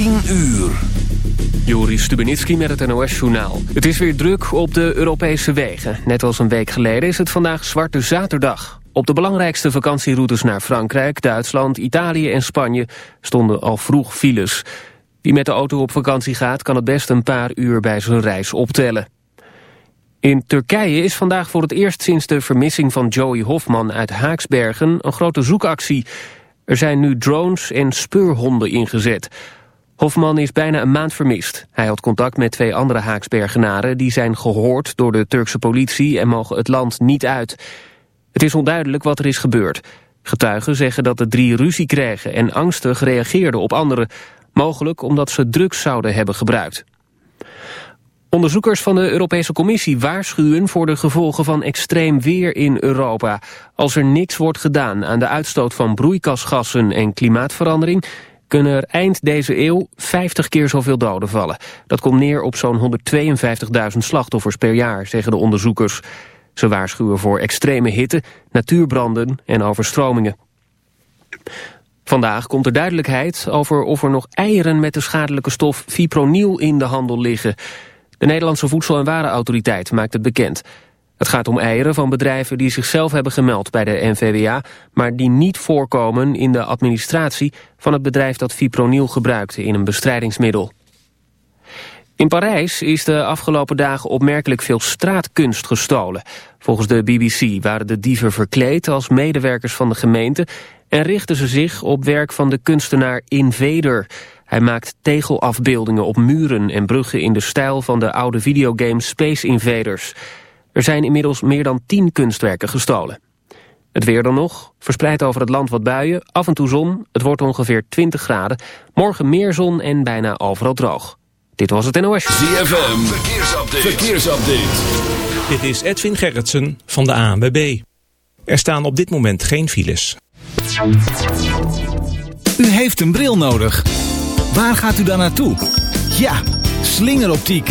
10 uur. Joris Stubenitski met het NOS-journaal. Het is weer druk op de Europese wegen. Net als een week geleden is het vandaag Zwarte Zaterdag. Op de belangrijkste vakantieroutes naar Frankrijk, Duitsland, Italië en Spanje... stonden al vroeg files. Wie met de auto op vakantie gaat, kan het best een paar uur bij zijn reis optellen. In Turkije is vandaag voor het eerst sinds de vermissing van Joey Hofman uit Haaksbergen... een grote zoekactie... Er zijn nu drones en speurhonden ingezet. Hofman is bijna een maand vermist. Hij had contact met twee andere Haaksbergenaren... die zijn gehoord door de Turkse politie en mogen het land niet uit. Het is onduidelijk wat er is gebeurd. Getuigen zeggen dat de drie ruzie kregen en angstig reageerden op anderen. Mogelijk omdat ze drugs zouden hebben gebruikt. Onderzoekers van de Europese Commissie waarschuwen voor de gevolgen van extreem weer in Europa. Als er niks wordt gedaan aan de uitstoot van broeikasgassen en klimaatverandering, kunnen er eind deze eeuw 50 keer zoveel doden vallen. Dat komt neer op zo'n 152.000 slachtoffers per jaar, zeggen de onderzoekers. Ze waarschuwen voor extreme hitte, natuurbranden en overstromingen. Vandaag komt er duidelijkheid over of er nog eieren met de schadelijke stof fipronil in de handel liggen. De Nederlandse Voedsel- en Warenautoriteit maakt het bekend. Het gaat om eieren van bedrijven die zichzelf hebben gemeld bij de NVWA... maar die niet voorkomen in de administratie van het bedrijf dat fipronil gebruikte in een bestrijdingsmiddel. In Parijs is de afgelopen dagen opmerkelijk veel straatkunst gestolen. Volgens de BBC waren de dieven verkleed als medewerkers van de gemeente... en richtten ze zich op werk van de kunstenaar Invader... Hij maakt tegelafbeeldingen op muren en bruggen in de stijl van de oude videogame Space Invaders. Er zijn inmiddels meer dan tien kunstwerken gestolen. Het weer dan nog, verspreid over het land wat buien, af en toe zon, het wordt ongeveer 20 graden. Morgen meer zon en bijna overal droog. Dit was het NOS. ZFM, verkeersupdate. verkeersupdate. Dit is Edwin Gerritsen van de ANWB. Er staan op dit moment geen files. U heeft een bril nodig. Waar gaat u dan naartoe? Ja, slingeroptiek.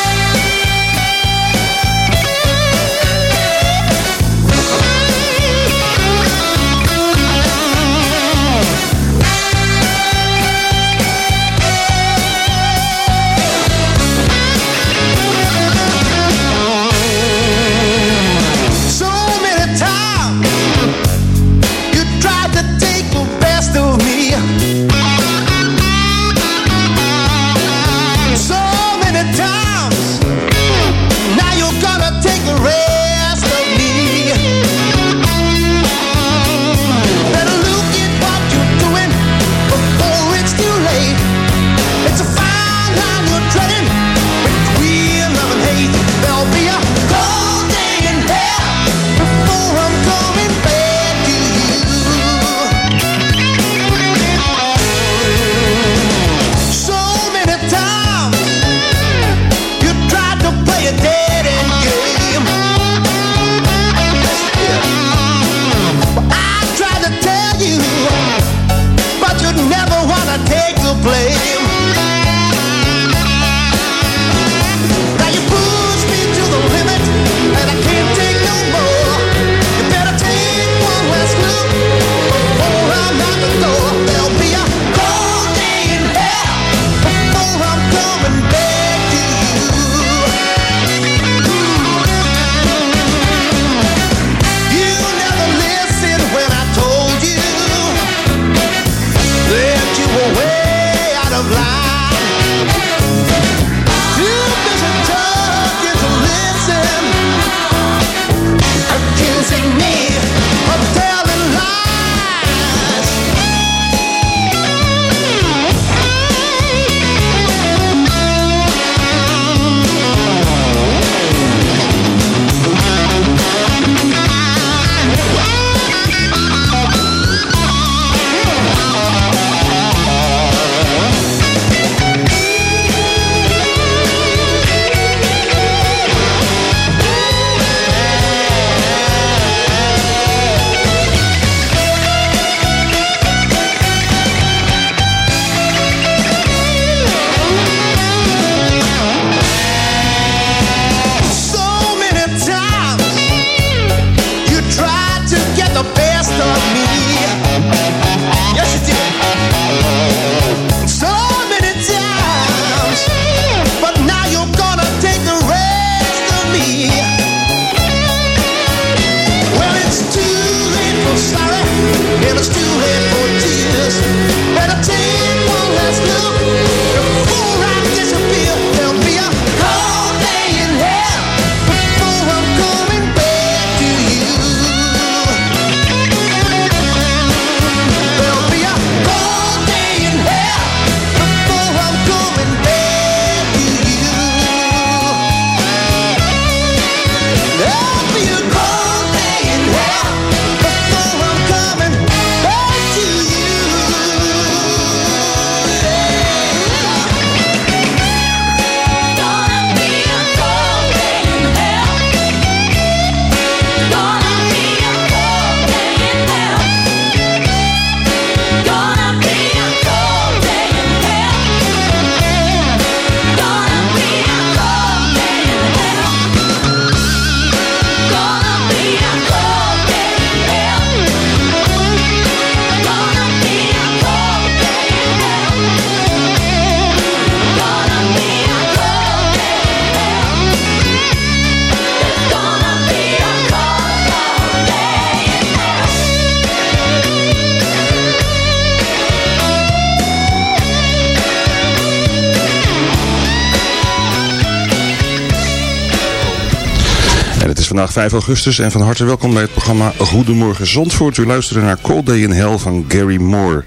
Vandaag 5 augustus en van harte welkom bij het programma Goedemorgen Zandvoort. U luistert naar Cold Day in Hell van Gary Moore.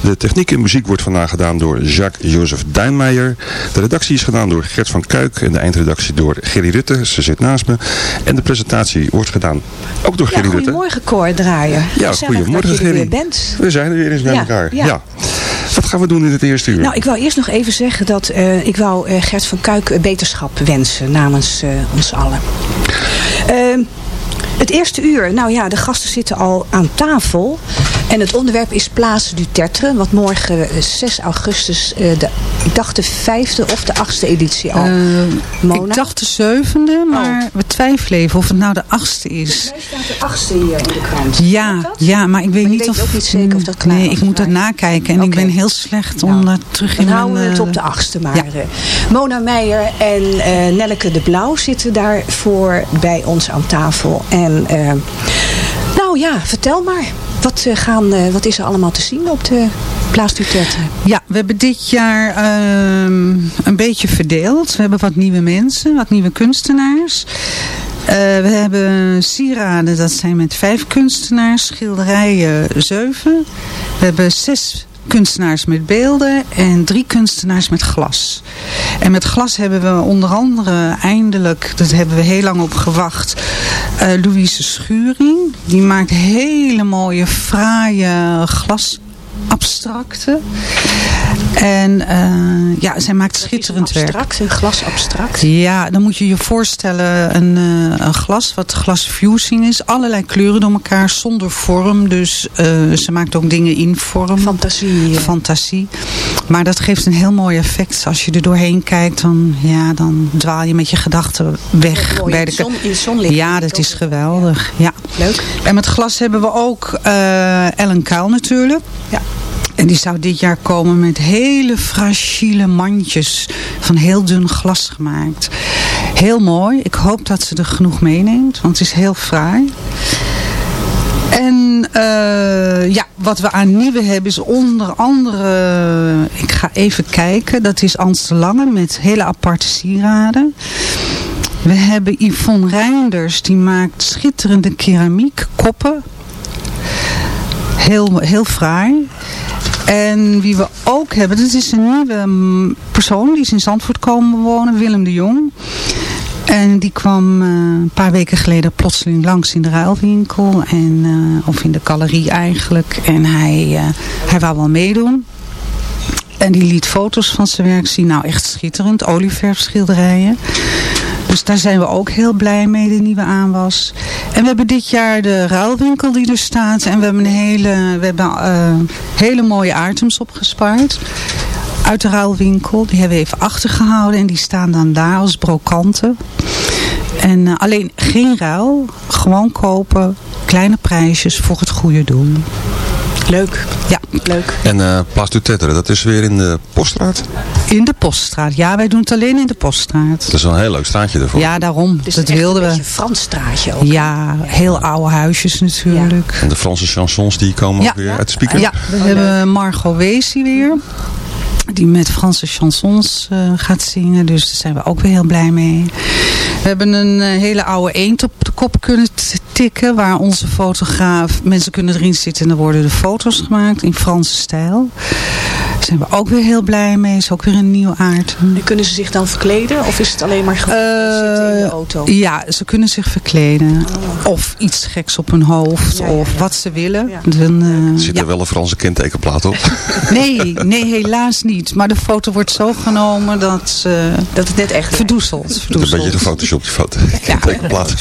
De techniek en muziek wordt vandaag gedaan door Jacques-Joseph Duinmeijer. De redactie is gedaan door Gert van Kuik en de eindredactie door Gerry Rutte. Ze zit naast me. En de presentatie wordt gedaan ook door Ja, Gerry Rutte. goedemorgen Cor Draaier. Ja, goedemorgen er Gerry. weer bent. We zijn er weer eens bij Ja, elkaar. ja. Wat gaan we doen in het eerste uur? Nou, ik wou eerst nog even zeggen dat eh, ik wou eh, Gert van Kuik beterschap wensen namens eh, ons allen. Ehm, het eerste uur, nou ja, de gasten zitten al aan tafel. En het onderwerp is Place du Tertre. Wat morgen eh, 6 augustus, eh, de, ik dacht de vijfde of de achtste editie al. Eh? Oh. ik dacht de zevende, maar we twijfelen even of het nou de achtste is. Mij staat de achtste hier in de krant. Ja, dat? ja, maar ik weet Maar niet weet of... ook niet zeker of dat klaar Nee, ik moet het nakijken en ik ben heel slecht om Nou, daar terug Dan in houden we mijn, het eh, op de achtste maar. ja. eh. Mona Meijer en eh, Nelleke de Blauw zitten daarvoor bij ons aan tafel. En eh, nou ja, vertel maar. Wat, eh, gaan, eh, wat is er allemaal te zien op de Place du Tertre? Ja, we hebben dit jaar ehm, een beetje verdeeld. We hebben wat nieuwe mensen, wat nieuwe kunstenaars. Eh, we hebben sieraden, dat zijn met vijf kunstenaars. Schilderijen zeven. We hebben zes kunstenaars met beelden en drie kunstenaars met glas. En met glas hebben we onder andere eindelijk, dat hebben we heel lang op gewacht, eh, Louise Schuring. Die maakt hele mooie, fraaie glas abstracte. En eh, ja, zij maakt schitterend werk. Abstract, een glas abstract. Ja, dan moet je je voorstellen een, eh, een glas wat glasfusing is. Allerlei kleuren door elkaar zonder vorm. Dus eh, ze maakt ook dingen in vorm. Fantasie. Fantasie. Maar dat geeft een heel mooi effect. Als je er doorheen kijkt, dan, ja, dan dwaal je met je gedachten weg. Mooi, bij in de zon- in zonlicht. Ja, dat is geweldig. Ja. Leuk. En met glas hebben we ook Ellen Kuil natuurlijk. Ja. En die zou dit jaar komen met hele fragiele mandjes van heel dun glas gemaakt. Heel mooi. Ik hoop dat ze er genoeg meeneemt, want het is heel fraai. En eh, ja, wat we aan nieuwe hebben is onder andere, ik ga even kijken, dat is Lange met hele aparte sieraden. We hebben Yvonne Reinders, die maakt schitterende keramiek, koppen. Heel, heel fraai. En wie we ook hebben, dat is een nieuwe mm, persoon, die is in Zandvoort komen wonen, Willem de Jong. En die kwam eh, een paar weken geleden plotseling langs in de ruilwinkel. En, eh, of in de galerie eigenlijk. En hij, eh, hij wou wel meedoen. En die liet foto's van zijn werk zien. Nou, echt schitterend. Olieverfschilderijen. Dus daar zijn we ook heel blij mee, de nieuwe aanwas. En we hebben dit jaar de ruilwinkel die er staat. En we hebben, een hele, we hebben eh, hele mooie items opgespaard. Uit de ruilwinkel. Die hebben we even achtergehouden. En die staan dan daar als brokanten. En eh, alleen geen ruil. Gewoon kopen. Kleine prijsjes voor het goede doel. Leuk. Ja. Leuk. En eh Place du Tetteren, dat is weer in de Poststraat. In de Poststraat. Ja, wij doen het alleen in de Poststraat. Dat is wel een heel leuk straatje ervoor. Ja, daarom. Dus dat wilden een we. beetje Frans straatje ook. Ja, heel oude huisjes natuurlijk. En de Franse chansons die komen ook weer uit de speaker. Ja, we hebben Margot Weesie weer. Die met Franse chansons eh, gaat zingen. Dus daar zijn we ook weer heel blij mee. We hebben een eh, hele oude eend op de kop kunnen tikken. Waar onze fotograaf... Mensen kunnen erin zitten en dan worden de foto's gemaakt in Franse stijl. Daar zijn we ook weer heel blij mee. Is ook weer een nieuw aard. En kunnen ze zich dan verkleden? Of is het alleen maar gewoon zitten in de auto? Eh, Ja, ze kunnen zich verkleden. Of iets geks op hun hoofd. Ja, ja, of ja. wat ze willen. Dan, eh, Zit ja. er wel een Franse kentekenplaat op? Nee, nee, helaas niet. Maar de foto wordt zo genomen dat ze Dat het net echt verdoezeld. Het is een beetje gefotoshopt, die foto. Ja. Kentekenplaat.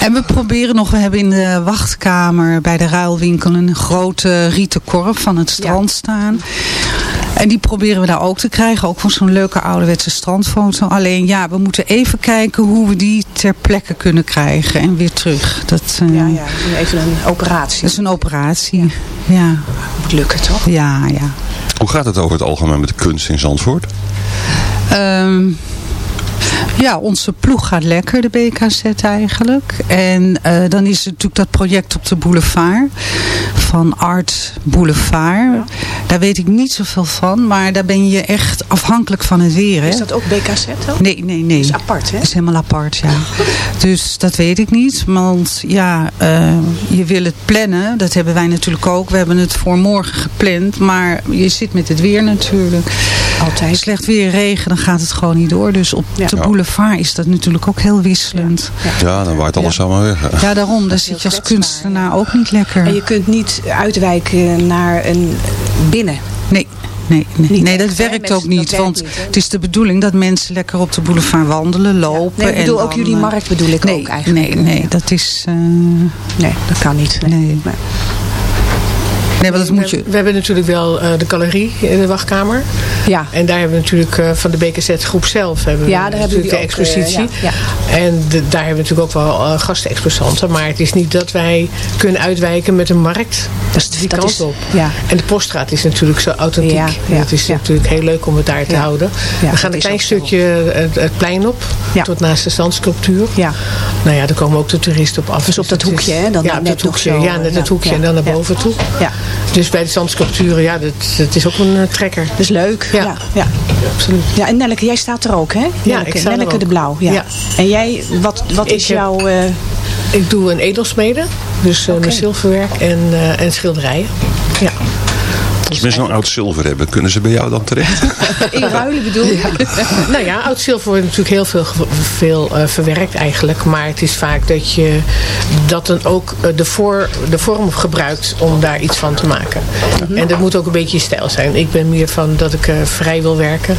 En we proberen nog, we hebben in de wachtkamer bij de ruilwinkel een grote rieten korf van het strand staan. En die proberen we daar ook te krijgen. Ook voor zo'n leuke ouderwetse strandfoto. Alleen ja, we moeten even kijken hoe we die ter plekke kunnen krijgen. En weer terug. Dat, eh, Ja, ja. Even een operatie. dat is een operatie. Ja, moet lukken, toch? ja, ja. Hoe gaat het over het algemeen met de kunst in Zandvoort? Ehm, Ja, onze ploeg gaat lekker, de BKZ eigenlijk. En eh, dan is er natuurlijk dat project op de boulevard. Van Art Boulevard. Daar weet ik niet zoveel van. Maar daar ben je echt afhankelijk van het weer. Hè? Is dat ook BKZ dan? Nee, nee, nee. Dat is apart, hè? Dat is helemaal apart, ja. Dus dat weet ik niet. Want ja, eh, je wil het plannen. Dat hebben wij natuurlijk ook. We hebben het voor morgen gepland. Maar je zit met het weer natuurlijk. Altijd. Slecht weer, regen, dan gaat het gewoon niet door. Dus op Ja. de boulevard is dat natuurlijk ook heel wisselend. Ja, dan waait alles allemaal weg. Ja, daarom. Daar zit je als kunstenaar ook niet lekker. En je kunt niet uitwijken naar een binnen. Nee, nee, nee. Nee dat werkt ook niet. want het is de bedoeling dat mensen lekker op de boulevard wandelen, lopen. Nee, ik bedoel en ook jullie eh, markt bedoel ik nee, ook eigenlijk. Nee, nee, dat is... eh, Nee, dat kan niet. Nee. nee. Nee. want dat moet je... We hebben natuurlijk wel eh, de galerie in de wachtkamer. Ja. En daar hebben we natuurlijk eh, van de BKZ groep zelf hebben Ja, we daar hebben natuurlijk de ook, expositie. eh, ja, En de- daar hebben we natuurlijk ook wel gastexposanten. Maar het is niet dat wij kunnen uitwijken met een markt. Dat is- die dat kant is- op. ja. En de poststraat is natuurlijk zo authentiek. Ja, het is natuurlijk heel leuk om het daar te houden. We gaan dat een klein stukje het, het plein op. Tot naast de zandsculptuur. Ja. Nou ja, daar komen ook de toeristen op af. Dus op dat het is- hoekje, hè, dan ja, net dat hoekje. zo, ja, net het hoekje en dan naar boven toe. Ja. Dus bij de zandsculpturen, ja, dat, dat is ook een eh, trekker. Dat is leuk. Ja. Ja. Ja. Absoluut. Ja, en Nelleke, jij staat er ook, hè? Nelleke, ik sta er Nelleke ook. de Blauw. Ja. Ja. En jij, wat, wat is jouw... eh, Ik doe een edelsmede, dus met zilverwerk en, en schilderijen. Ja. Als mensen zo'n oud zilver hebben, kunnen ze bij jou dan terecht? inruilen bedoel je? Nou ja, oud zilver wordt natuurlijk heel veel, veel eh, verwerkt eigenlijk. Maar het is vaak dat je dat dan ook eh, de, voor, de vorm gebruikt om daar iets van te maken. En dat moet ook een beetje je stijl zijn. Ik ben meer van dat ik eh, vrij wil werken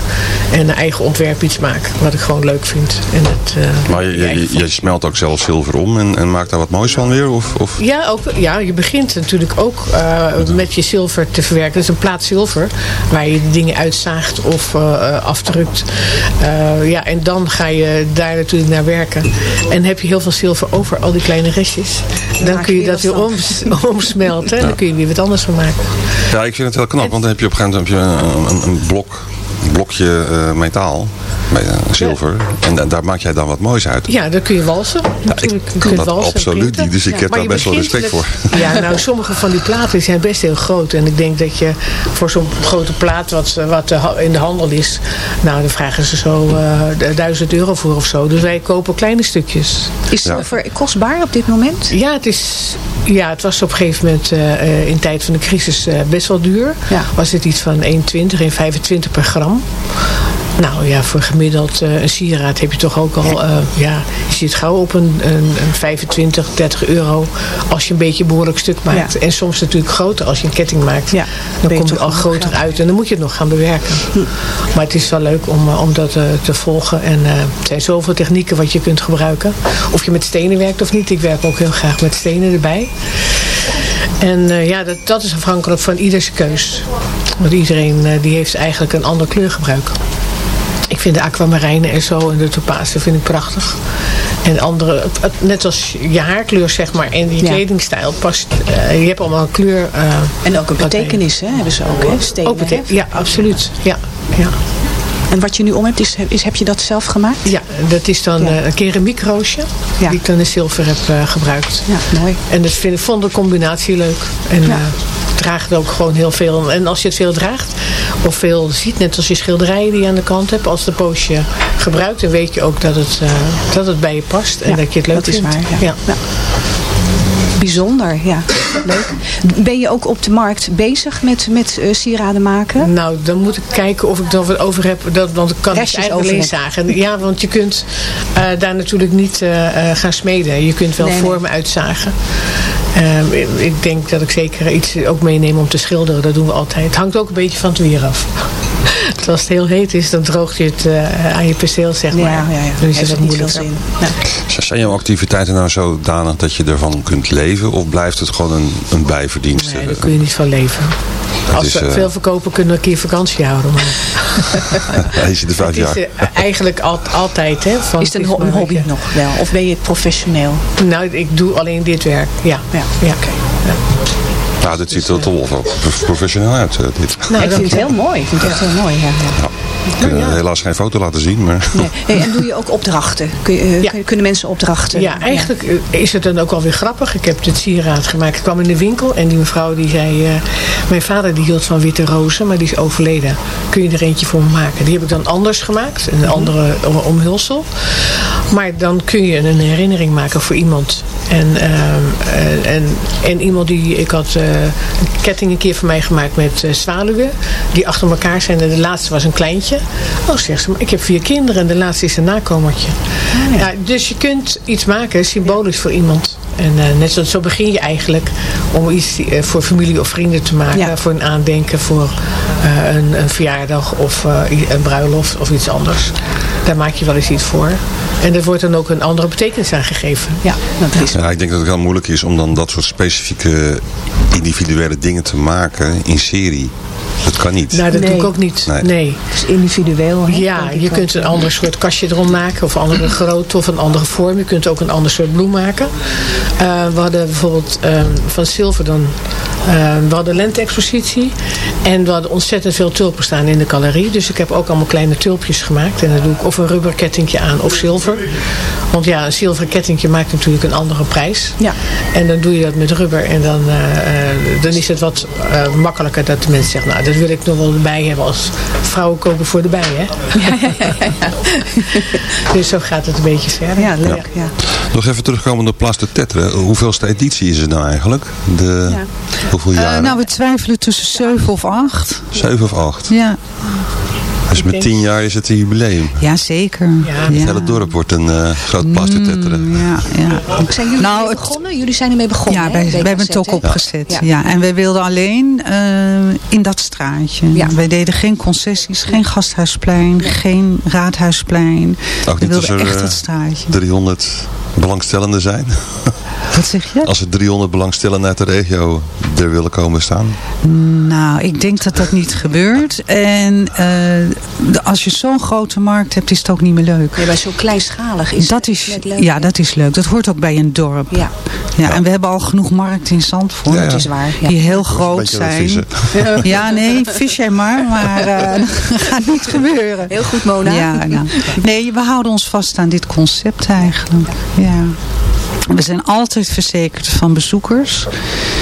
en een eigen ontwerp iets maak. Wat ik gewoon leuk vind. En Maar je, je, je, je smelt ook zelf zilver om en, en maakt daar wat moois van weer? Of, of? Ja, ook, ja, je begint natuurlijk ook met je zilver te verwerken. Dat is een plaat zilver waar je de dingen uitzaagt of eh, eh, afdrukt. Eh, ja, en dan ga je daar natuurlijk naar werken. En heb je heel veel zilver over, al die kleine restjes. Dan kun je dat weer oms, omsmelten. En dan kun je weer wat anders van maken. Ja, ik vind het heel knap, want dan heb je op een gegeven moment een, een, een blok, een blokje eh, metaal, met, eh, zilver. En da- daar maak jij dan wat moois uit. Ja, dan kun je walsen. natuurlijk. Je kan kunt dat walsen en absoluut niet, dus ik heb daar best wel respect met- Ja, nou, sommige van die platen zijn best heel groot. En ik denk dat je voor zo'n grote plaat wat, wat de ha- in de handel is... Nou, dan vragen ze zo eh, duizend euro voor of zo. Dus wij kopen kleine stukjes. Is zilver kostbaar op dit moment? Ja, het, is, ja, het was op een gegeven moment eh, eh, in tijd van de crisis eh, best wel duur. Ja. Was het iets van 1,20, 1,25 per gram. Nou ja, voor gemiddeld eh, een sieraad heb je toch ook al... eh, ja, je zit gauw op een, een, een 25, 30 euro als je een beetje een behoorlijk stuk maakt. Ja. En soms natuurlijk groter als je een ketting maakt. Ja, dan komt het al groter uit en dan moet je het nog gaan bewerken. Maar het is wel leuk om, eh, om dat eh, te volgen. En eh, er zijn zoveel technieken wat je kunt gebruiken. Of je met stenen werkt of niet. Ik werk ook heel graag met stenen erbij. En eh, ja, dat, dat is afhankelijk van ieders keus. Want iedereen eh, die heeft eigenlijk een ander kleurgebruik. Ik vind de aquamarijnen en zo en de topazen vind ik prachtig. En andere, net als je haarkleur zeg maar en je Ja. kledingstijl past. eh, je hebt allemaal een kleur. eh, En ook een betekenis, hè? Hebben ze ook, hè? Stenen, Ook ja, absoluut. Ja, ja. En wat je nu om hebt, is, is, heb je dat zelf gemaakt? ja, dat is dan Ja. eh, een keramiekroosje Ja. die ik dan in zilver heb gebruikt. Ja, mooi. En dat vind, ik vond de combinatie leuk. En Ja. draagt ook gewoon heel veel. En als je het veel draagt, of veel ziet, net als je schilderijen die je aan de kant hebt, als de poosje gebruikt, dan weet je ook dat het, eh, dat het bij je past en Ja, dat je het leuk dat is waar, ja. Ja. Bijzonder, ja. Leuk. Ben je ook op de markt bezig met, met eh, sieraden maken? Nou, dan moet ik kijken of ik er wat over heb. Dat, want ik kan het Restjes eigenlijk alleen over zagen. Ja, want je kunt eh, daar natuurlijk niet eh, gaan smeden. Je kunt wel Nee, nee. vormen uitzagen. Ehm, ik- ik denk dat ik zeker iets ook meeneem om te schilderen. Dat doen we altijd. Het hangt ook een beetje van het weer af. Dus als het heel heet is, dan droogt je het eh, aan je perceel, zeg maar. Ja, ja, ja. Dan is Heeft het het niet veel zin. Ja. Zijn jouw activiteiten nou zodanig dat je ervan kunt leven? Of blijft het gewoon een, een bijverdienste? Nee, daar kun je niet van leven. Als is, we eh, veel verkopen, kunnen we een keer vakantie houden. Maar Hij zit er vijf het jaar. is eh, eigenlijk al, altijd. Hè, van, Is het een, is ho- een maar- hobby nog wel? Of ben je professioneel? Nou, ik doe alleen dit werk. Ja. Ja. ja. Nou, dit ziet er toch wel pro- professioneel uit. eh, dit. Nou, ik vind het heel mooi. Ik vind het echt heel mooi, ja. Ja. We kunnen helaas geen foto laten zien, maar... Nee. Hey, en doe je ook opdrachten? Kun je, eh, kun- kunnen mensen opdrachten? Ja, eigenlijk eh, is het dan ook wel weer grappig. Ik heb dit sieraad gemaakt. Ik kwam in de winkel en die mevrouw die zei... eh, mijn vader die hield van witte rozen, maar die is overleden. Kun je er eentje voor me maken? Die heb ik dan anders gemaakt. Een andere om- omhulsel. Maar dan kun je een herinnering maken voor iemand. En, ehm, eh, en, en iemand die... Ik had eh, een ketting een keer voor mij gemaakt met eh, zwaluwen. Die achter elkaar zijn. En de laatste was een kleintje. Oh, zegt ze, maar ik heb vier kinderen. En de laatste is een nakomertje. ja. dus je kunt iets maken, symbolisch voor iemand. En eh, net zo, zo begin je eigenlijk om iets eh, voor familie of vrienden te maken. Ja. Voor een aandenken, voor eh, een, een verjaardag of eh, een bruiloft of iets anders. Daar maak je wel eens iets voor. En er wordt dan ook een andere betekenis aan gegeven. Ja, dat is Ja, ik denk dat het heel moeilijk is om dan dat soort specifieke individuele dingen te maken in serie. Dat kan niet. Nou, dat doe ik ook niet. Nee. Nee. Het is individueel. hè, Ja, je kunt een ander soort kastje erom maken. Of een andere grootte of een andere vorm. Je kunt ook een ander soort bloem maken. Eh, we hadden bijvoorbeeld eh, van zilver dan... eh, we hadden lente-expositie. En we hadden ontzettend veel tulpen staan in de galerie. Dus ik heb ook allemaal kleine tulpjes gemaakt. En dan doe ik of een rubberkettingje aan of zilver. Want ja, een zilveren kettingje maakt natuurlijk een andere prijs. Ja. En dan doe je dat met rubber. En dan, eh, eh, dan is het wat eh, makkelijker dat de mensen zeggen... nou, dat wil ik nog wel erbij hebben als vrouwen kopen voor de bij, hè? dus zo gaat het een beetje verder. Ja, leuk. Ja. Nog even terugkomen op Place de Tetre. Hoeveelste editie is het nou eigenlijk? De, Ja. Hoeveel Eh, nou, we twijfelen tussen zeven of acht. Zeven of acht. Ja, Dus met tien jaar is het een jubileum. ja zeker. Ja. Het hele dorp wordt een eh, groot Tetre. Mm, ja, ja. Zijn jullie Nou, het- begonnen? Jullie zijn ermee begonnen, Ja, hè, wij, hebben het ook opgezet. Ja. Ja. en wij wilden alleen eh, in dat straatje. Ja. Wij deden geen concessies, geen gasthuisplein, geen raadhuisplein. Ook we niet wilden er echt dat straatje. 300 belangstellenden zijn. Wat zeg je? Als er 300 belangstellenden uit de regio er willen komen staan. Nou, ik denk dat dat niet gebeurt. En eh, als je zo'n grote markt hebt, is het ook niet meer leuk. Nee, bij zo kleinschalig is dat het is, leuk. ja, dat is leuk. Dat hoort ook bij een dorp. Ja, Ja, En we hebben al genoeg markten in Zandvoort. Ja, ja. dat is waar. Ja. Die heel groot zijn. vissen. Ja, nee, vis jij maar. Maar eh, dat gaat niet gebeuren. Heel goed, Mona. Ja, nou. Nee, we houden ons vast aan dit concept eigenlijk. Ja. We zijn altijd verzekerd van bezoekers.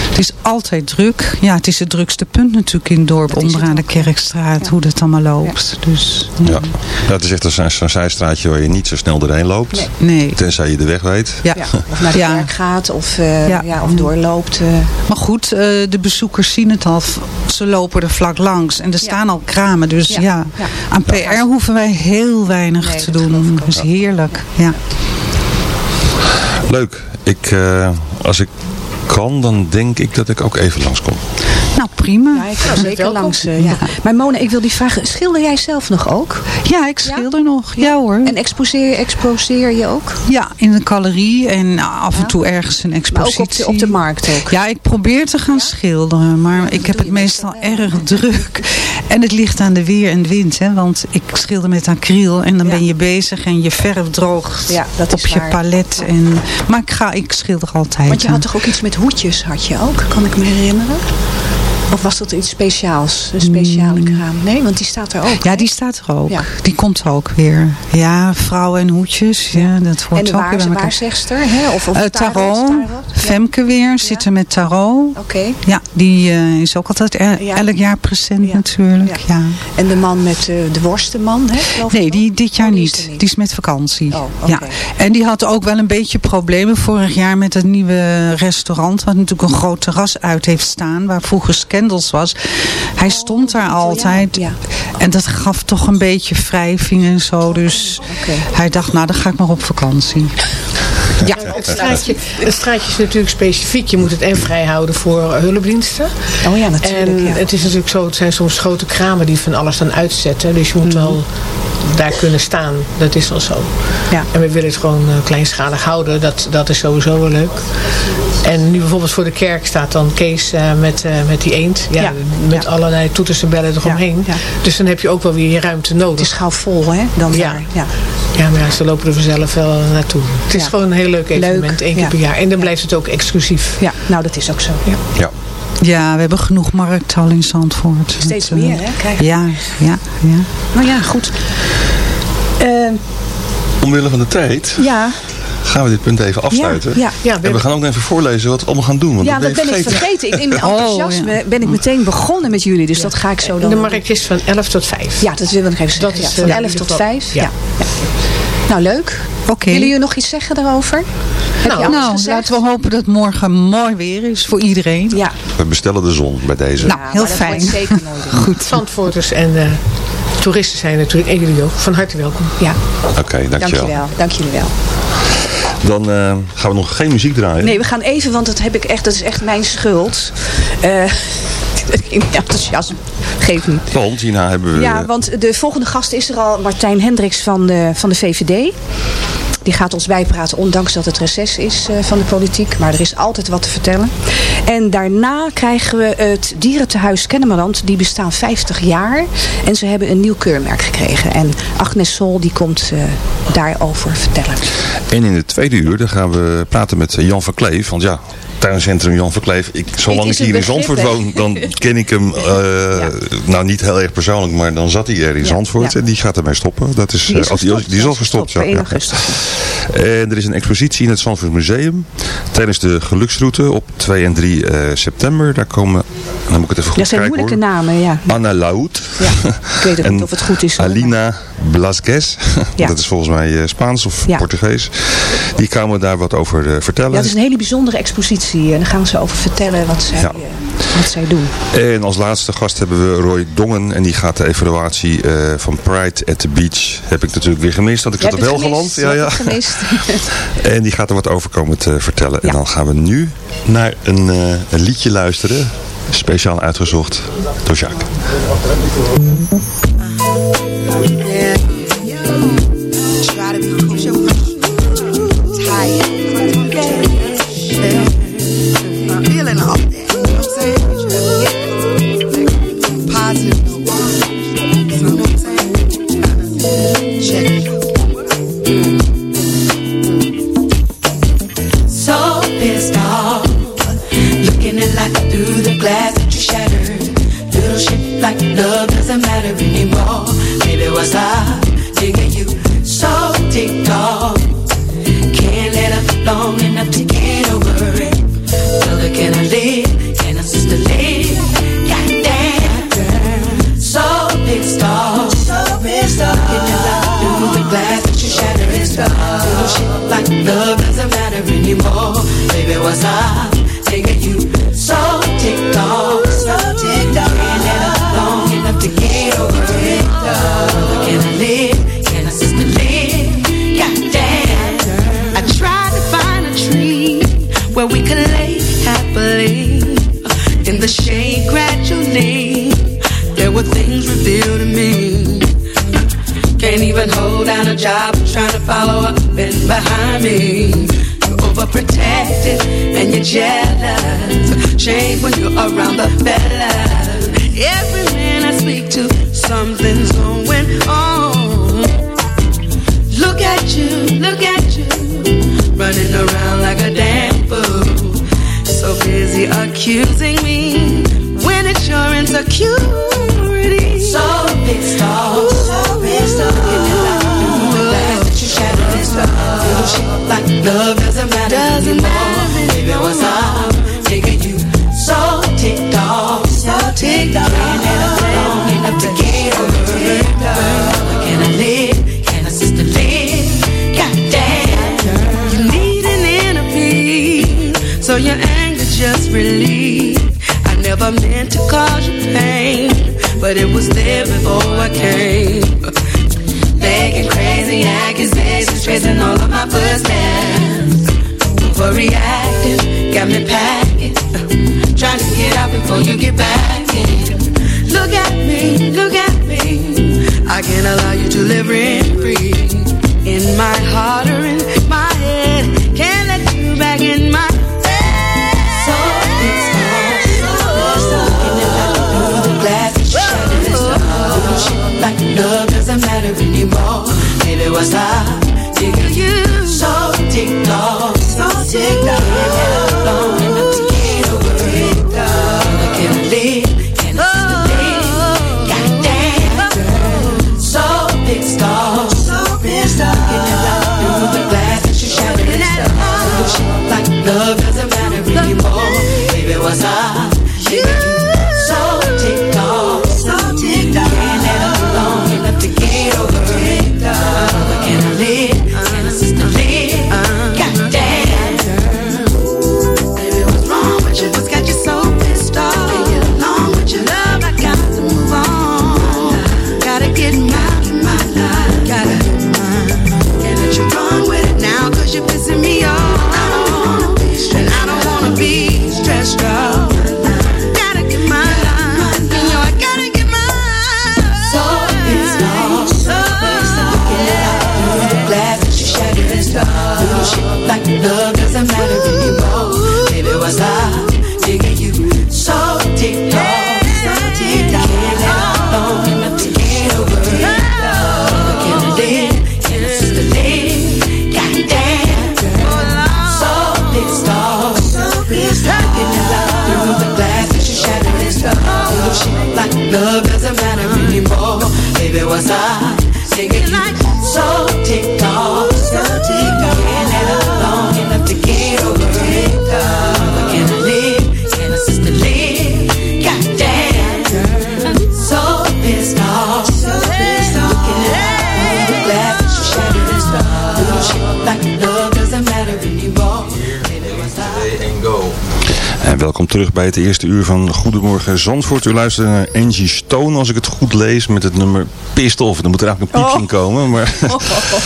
Het is altijd druk. Ja, het is het drukste punt natuurlijk in het dorp, Dat onderaan de. Kerkstraat, Ja. hoe dat allemaal loopt. Dus, Ja. ja, het is echt een- zo'n zijstraatje waar je niet zo snel doorheen loopt. Nee. Nee. Tenzij je de weg weet. Ja. Ja, of naar de Ja. kerk gaat of, eh, Ja. ja. of doorloopt. eh. Maar goed, eh, de bezoekers zien het al. Ze lopen er vlak langs. En er staan al kramen. Dus ja, Ja. Ja. aan PR hoeven wij heel weinig Nee, te dat doen. Dat is heerlijk. Ja. Leuk. Ik, eh, als ik kan, dan denk ik dat ik ook even langskom. Nou, prima. Ja, ik zeker langs. eh, ja. Maar Mona, ik wil die vragen. Schilder jij zelf nog ook? Ja, ik schilder nog. Ja hoor. En exposeer, exposeer je ook? Ja, in de galerie en af en toe ergens een Maar ook expositie. op de, op de markt ook? Ja, ik probeer te gaan schilderen, maar ik heb het meestal erg druk. En het ligt aan de weer en de wind, hè, want ik schilder met acryl en dan ben je bezig en je verf droogt Ja, dat op je waar. palet. En, maar ik, ga, ik schilder altijd. Want je had toch ook iets met hoedjes, had je ook? Kan ik me herinneren? Of was dat iets speciaals? Een speciale kraam? Nee, want die staat er ook. Mm. Ja, die staat er ook. Ja. Die komt er ook weer. Ja, vrouwen en hoedjes. Ja, dat hoort en de ook weer bij waar, elkaar. waarzegster, hè? Of, of Eh, tarot? tarot, tarot? Ja. Femke weer, zitten met tarot. Oké. Ja, die eh, is ook altijd el- Ja. elk jaar present Ja. natuurlijk. Ja. Ja. En de man met eh, de worstenman, hè? Nee, die dit jaar Oh, die niet. niet. Die is met vakantie. Oh, ja. En die had ook wel een beetje problemen vorig jaar met het nieuwe restaurant. Wat natuurlijk een groot terras uit heeft staan. Waar vroeger Was. Hij stond daar altijd. Ja. En dat gaf toch een beetje wrijving en zo. Dus Oké. hij dacht, nou dan ga ik maar op vakantie. Ja. Het straatje, het straatje is natuurlijk specifiek. Je moet het en vrij houden voor hulpdiensten. Oh ja, natuurlijk. En ja. het is natuurlijk zo, het zijn soms grote kramen die van alles dan uitzetten. Dus je moet wel daar kunnen staan. Dat is wel zo. Ja. En we willen het gewoon eh, kleinschalig houden. Dat, dat is sowieso wel leuk. En nu bijvoorbeeld voor de kerk staat dan Kees eh, met, eh, met die eend. Ja, Ja. Met Ja. allerlei toeters en bellen eromheen. Ja. Dus dan heb je ook wel weer je ruimte nodig. Het is gauw vol, hè? Dan Ja. daar. Ja. Ja, maar ja, ze lopen er vanzelf wel naartoe. Het is Ja. gewoon een heel leuk evenement, Leuk, één keer ja. per jaar. En dan blijft het ook exclusief. ja, nou dat is ook zo. Ja. Ja, we hebben genoeg markthal in Zandvoort. Steeds Dat, eh, meer, hè, we. Ja, ja, ja. Nou ja, goed. Eh, Omwille van de tijd ja, gaan we dit punt even afsluiten. Ja, ja. en we gaan ook even voorlezen wat we allemaal gaan doen. Want ja, dat dat ben ik vergeten. Ik, in mijn Oh, enthousiasme ben ik meteen begonnen met jullie. Dus dat ga ik zo dan... De markt is van 11 tot 5. Ja, dat wil ik even Dat zeggen. is, ja, van eh, 11 in ieder tot geval- 5. Ja. ja. Ja. Nou, leuk. Willen jullie nog iets zeggen daarover? Nou, gezegd? laten we hopen dat morgen mooi weer is voor iedereen. Ja, We bestellen de zon bij deze. Nou, Ja, heel dat fijn. zeker nooit. Goed. Zandvoorters en eh, toeristen zijn natuurlijk, en jullie ook, van harte welkom. Ja, Oké, dankjewel. dankjewel. Dank jullie wel. Dan eh, gaan we nog geen muziek draaien. Nee, we gaan even, want dat, heb ik echt, dat is echt mijn schuld. Eh in enthousiasme. Geef niet. Want hierna hebben we... Ja, want de volgende gast is er al, Martijn Hendricks van de, van de VVD. Die gaat ons bijpraten, ondanks dat het reces is eh, van de politiek. Maar er is altijd wat te vertellen. En daarna krijgen we het dierentehuis Kennemerland. Die bestaan 50 jaar. En ze hebben een nieuw keurmerk gekregen. En Agnes Sol die komt eh, daarover vertellen. En in het tweede uur dan gaan we praten met eh, Jan van Kleef. Want ja, tuincentrum Jan van Kleef. Ik, zolang ik hier in Zandvoort woon, dan ken ik hem. eh, Nou, niet heel erg persoonlijk, maar dan zat hij er in Zandvoort. ja. En die gaat ermee stoppen. Dat is, Die is eh, gestopt. die is al gestopt. Ja, 1 ja. augustus. En er is een expositie in het Zandvoort Museum. Tijdens de geluksroute op 2 en 3 eh, september. Daar komen, dan moet ik het even goed Dat zijn kijken moeilijke hoor. namen, ja. Anna Laut. ja. Ik weet ook niet of het goed is. hoor, Alina Blasquez. Dat is volgens mij Spaans of. Portugees. Die komen daar wat over vertellen. Ja, het is een hele bijzondere expositie. En daar gaan ze over vertellen wat zij, Ja. eh, wat zij doen. En als laatste gast hebben we Roy Dongen. En die gaat de evaluatie eh, van Pride at the Beach. Heb ik natuurlijk weer gemist. Want ik zat op het Helgeland. Ja, ja. het gemist. En die gaat er wat over komen te vertellen. En dan gaan we nu naar een, eh, een liedje luisteren. Speciaal uitgezocht door Jacques. Maybe it was I digging you so ticked off. Can't let up long enough to get over it. Can I live? Can I sister live? Goddamn. I tried to find a tree where we could lay happily in the shade gradually. There were things revealed to me. Can't even hold down a job, trying to follow up and behind me. You're overprotected and you're jealous. Change when you're around the fellas. Every man I speak to, something's going on. Look at you, look at you, running around like a damn fool. So busy accusing me when it's your insecurity. So pissed off, like love doesn't matter Doesn't anymore. matter Maybe it was I taking you so ticked off, so ticked off. Up long enough to get over it. Can I live? Can I sister live? Goddamn. You need an inner peace, so your anger just release. I never meant to cause you pain, but it was there before I came. Making crazy accusations, tracing all of my footsteps. Overreacting, got me packing. Trying to get out before you get back in. Look at me, look at me. I can't allow you to live rent free in my heart or in stop terug bij het eerste uur van Goedemorgen Zandvoort. U luistert naar Angie Stone, als ik het goed lees, met het nummer Pissed Off. Er moet er eigenlijk een piepje in komen, maar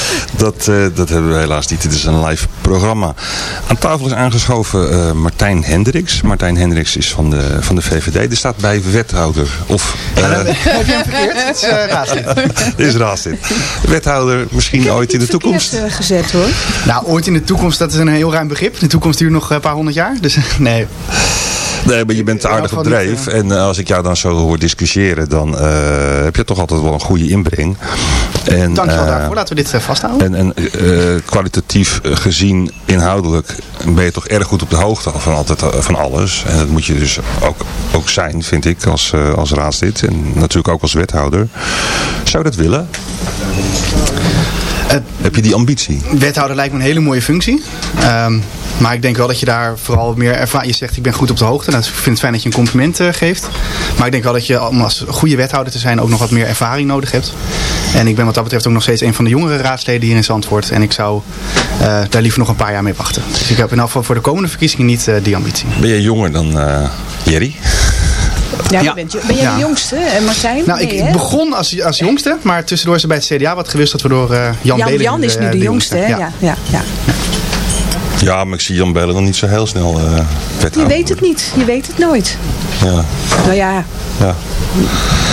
dat, eh, dat hebben we helaas niet. Dit is een live programma. Aan tafel is aangeschoven eh, Martijn Hendricks. Martijn Hendricks is van de, van de VVD. Er staat bij wethouder. Of, eh, Heb je hem verkeerd? Het is uh, raadslid. is raadslid. Wethouder misschien ooit in de toekomst. Verkeerd, gezet hoor. Nou, ooit in de toekomst, dat is een heel ruim begrip. De toekomst duurt nog een paar honderd jaar. Dus nee. Nee, maar je bent aardig op dreef. En eh, als ik jou dan zo hoor discussiëren, dan eh, heb je toch altijd wel een goede inbreng. En, Dankjewel eh, daarvoor. Laten we dit eh, vasthouden. En, en eh, kwalitatief eh, gezien, inhoudelijk, ben je toch erg goed op de hoogte van, altijd, eh, van alles. En dat moet je dus ook, ook zijn, vind ik, als, eh, als raadslid. En natuurlijk ook als wethouder. Zou je dat willen? Heb je die ambitie? Wethouder lijkt me een hele mooie functie. Ehm, maar ik denk wel dat je daar vooral meer ervaring... Je zegt, ik ben goed op de hoogte. Nou, ik vind het fijn dat je een compliment eh, geeft. Maar ik denk wel dat je om als goede wethouder te zijn... ook nog wat meer ervaring nodig hebt. En ik ben wat dat betreft ook nog steeds een van de jongere raadsleden hier in Zandvoort. En ik zou eh, daar liever nog een paar jaar mee wachten. Dus ik heb in geval voor de komende verkiezingen niet eh, die ambitie. Ben je jonger dan eh, Jerry? Ja, Ja. je bent, ben jij de jongste, eh, Martijn? Nou, ik, Nee, ik hè? begon als, als jongste, maar tussendoor is er bij het CDA wat gewisseld, waardoor eh, Jan, Jan, Jan is nu eh, de jongste, hè? Ja. Ja, ja, maar ik zie Jan Bellen nog niet zo heel snel eh Je weet het niet. Je weet het nooit. Ja, Nou ja, ja.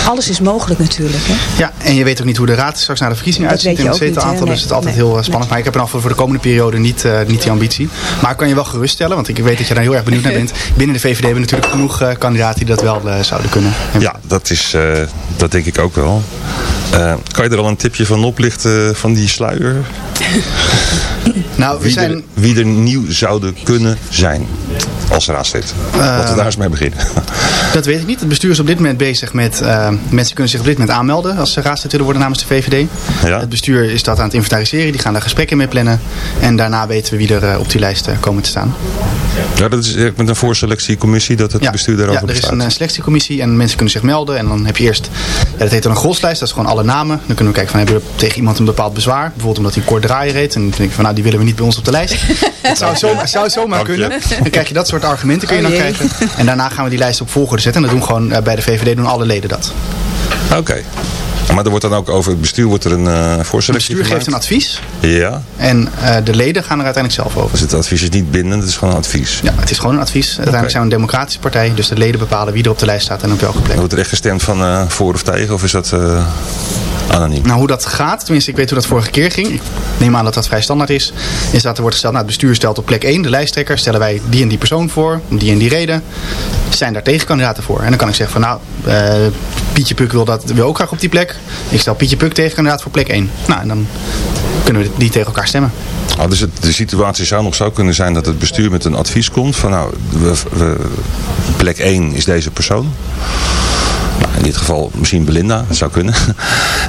alles is mogelijk natuurlijk. Hè? Ja, en je weet ook niet hoe de raad straks naar de verkiezingen uitziet weet in het ook niet, zetelaantal. hè? Dus het is altijd Nee, heel eh, spannend. Maar ik heb in afval voor de komende periode niet, eh, niet die ambitie. Maar ik kan je wel geruststellen, want ik weet dat je daar heel erg benieuwd naar bent. Binnen de VVD hebben we natuurlijk genoeg eh, kandidaten die dat wel eh, zouden kunnen. Ja, dat, is, eh, dat denk ik ook wel. Eh, kan je er al een tipje van oplichten van die sluier? Nou, Wie, zijn... er, wie er nieuw zouden kunnen zijn als raadslid? Laten we daar eens mee beginnen. Dat weet ik niet. Het bestuur is op dit moment bezig met... eh, mensen kunnen zich op dit moment aanmelden als ze raadslid willen worden namens de VVD. Ja. Het bestuur is dat aan het inventariseren. Die gaan daar gesprekken mee plannen. En daarna weten we wie er eh, op die lijst eh, komen te staan. Ja, dat is met een voorselectiecommissie dat het bestuur daarover ja, er is een eh, selectiecommissie en mensen kunnen zich melden. En dan heb je eerst, ja, dat heet dan een groslijst, dat is gewoon alle namen. Dan kunnen we kijken van, hebben we tegen iemand een bepaald bezwaar? Bijvoorbeeld omdat hij kort draaier heet. En dan denk ik van, nou die willen we niet bij ons op de lijst. Het zou zomaar, zou zomaar kunnen. Dan krijg je dat soort argumenten kun je Oh dan krijgen. En daarna gaan we die lijst op volgorde zetten. En dat doen gewoon eh, bij de VVD doen alle leden dat. Oké. Maar er wordt dan ook over het bestuur wordt er een eh Het voorselectie bestuur geeft een advies. Ja, En eh, de leden gaan er uiteindelijk zelf over. dus het advies is niet bindend, het is gewoon een advies. Ja, het is gewoon een advies. Uiteindelijk zijn we een democratische partij. Dus de leden bepalen wie er op de lijst staat en op welke plek. Wordt er echt gestemd van eh, voor of tegen of is dat eh, anoniem? Nou, hoe dat gaat, tenminste ik weet hoe dat vorige keer ging. Ik neem aan dat dat vrij standaard is. Is dat er wordt gesteld, nou het bestuur stelt op plek 1 de lijsttrekker. Stellen wij die en die persoon voor, om die en die reden. Zijn daar tegenkandidaten voor? En dan kan ik zeggen van nou, eh, Pietje Puk wil, dat, wil ook graag op die plek. Ik stel Pietje Puk tegenkandidaat voor plek 1. Nou, en dan kunnen we die tegen elkaar stemmen. Dus het, de situatie zou nog zo kunnen zijn dat het bestuur met een advies komt van nou, we, we- plek 1 is deze persoon. Nou, in dit geval misschien Belinda, dat zou kunnen.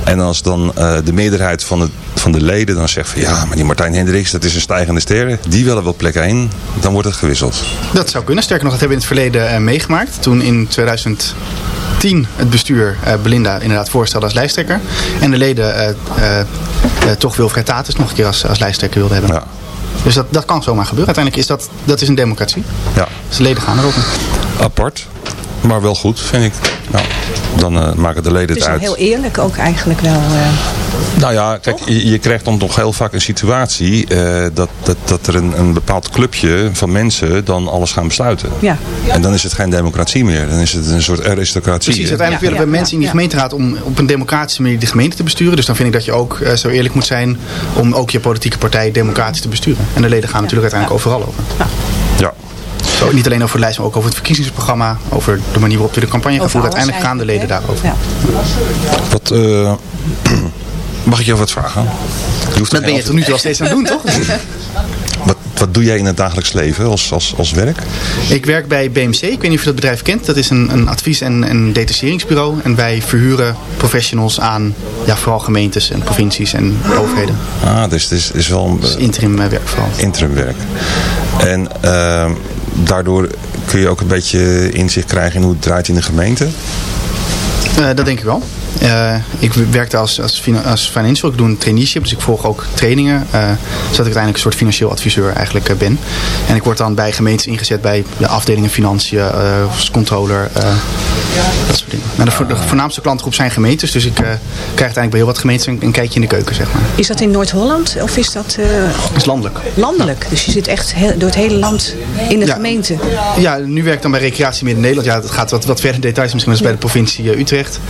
En als dan eh, de meerderheid van, het, van de leden dan zegt van ja, maar die Martijn Hendricks, dat is een stijgende ster, die willen wel plek 1, dan wordt het gewisseld. Dat zou kunnen. Sterker nog, dat hebben we in het verleden eh, meegemaakt. Toen in 2010 het bestuur eh, Belinda inderdaad voorstelde als lijsttrekker. En de leden toch Wilfred Tatus nog een keer als, als lijsttrekker wilden hebben. Ja. Dus dat, dat kan zomaar gebeuren. Uiteindelijk is dat, dat is een democratie. Ja, Dus de leden gaan erop. apart, maar wel goed, vind ik. Nou, Dan eh, maken de leden Het is het uit. heel eerlijk ook eigenlijk wel. eh. Nou ja, kijk, je, je krijgt dan toch heel vaak een situatie eh, dat, dat, dat er een, een bepaald clubje van mensen dan alles gaan besluiten. ja. En dan is het geen democratie meer. Dan is het een soort aristocratie. Precies, uiteindelijk willen we mensen in die gemeenteraad om op een democratische manier de gemeente te besturen. Dus dan vind ik dat je ook zo eerlijk moet zijn om ook je politieke partij democratisch te besturen. En de leden gaan natuurlijk uiteindelijk overal over. Zo, niet alleen over de lijst, maar ook over het verkiezingsprogramma, over de manier waarop we de campagne gaan voeren. Uiteindelijk gaan de leden daarover. Wat, eh, mag ik jou wat vragen? Je hoeft Dat ben je tot nu toe al steeds aan het doen, toch? Wat, wat doe jij in het dagelijks leven als, als, als werk? Ik werk bij BMC. Ik weet niet of je dat bedrijf kent. Dat is een, een advies- en een detacheringsbureau. En wij verhuren professionals aan ja, vooral gemeentes en provincies en overheden. Ah, dus het is, is wel een Dus interim eh, werk vooral. interim werk. En ehm, daardoor kun je ook een beetje inzicht krijgen in hoe het draait in de gemeente. Eh, dat denk ik wel. Eh, ik werkte als, als, als financial. Ik doe een traineeship, dus ik volg ook trainingen. eh, zodat ik uiteindelijk een soort financieel adviseur eigenlijk eh, ben. En ik word dan bij gemeentes ingezet bij de afdelingen financiën, als controller, dat soort dingen. Maar de, vo- de voornaamste klantgroep zijn gemeentes, dus ik krijg uiteindelijk bij heel wat gemeentes een, een kijkje in de keuken, zeg maar. Is dat in Noord-Holland of is dat is landelijk. landelijk? Dus je zit echt heel- door het hele land in de Ja. gemeente. Ja, nu werk ik dan bij Recreatie Midden-Nederland. Ja, dat gaat wat, wat verder in details misschien, maar dat is bij de provincie Utrecht.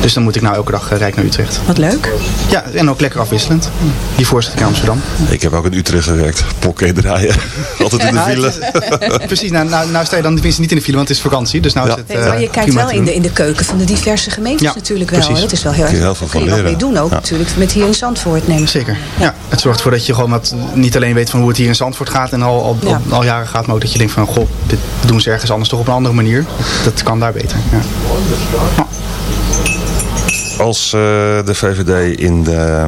Dus dan moet ik nou elke dag eh, rijk naar Utrecht. Wat leuk. Ja, en ook lekker afwisselend. Hiervoor zit ik in Amsterdam. Ik heb ook in Utrecht gewerkt. Pokken draaien. Altijd in de file. het- Precies, nou, nou, nou sta je dan tenminste niet in de file, want het is vakantie. Dus nou Ja. is het, eh, maar je kijkt wel in de, in de keuken van de diverse gemeentes Ja, natuurlijk wel. precies. Dat is wel heel erg heel veel kun van je wat leren. mee doen ook Ja. natuurlijk. Met hier in Zandvoort neem ik Zeker. Ja, het zorgt ervoor dat je gewoon wat niet alleen weet van hoe het hier in Zandvoort gaat en al, al, Ja. al, al jaren gaat, maar ook dat je denkt van goh, dit doen ze ergens anders toch op een andere manier. Dat kan daar beter. Ja. Als eh, de VVD in de,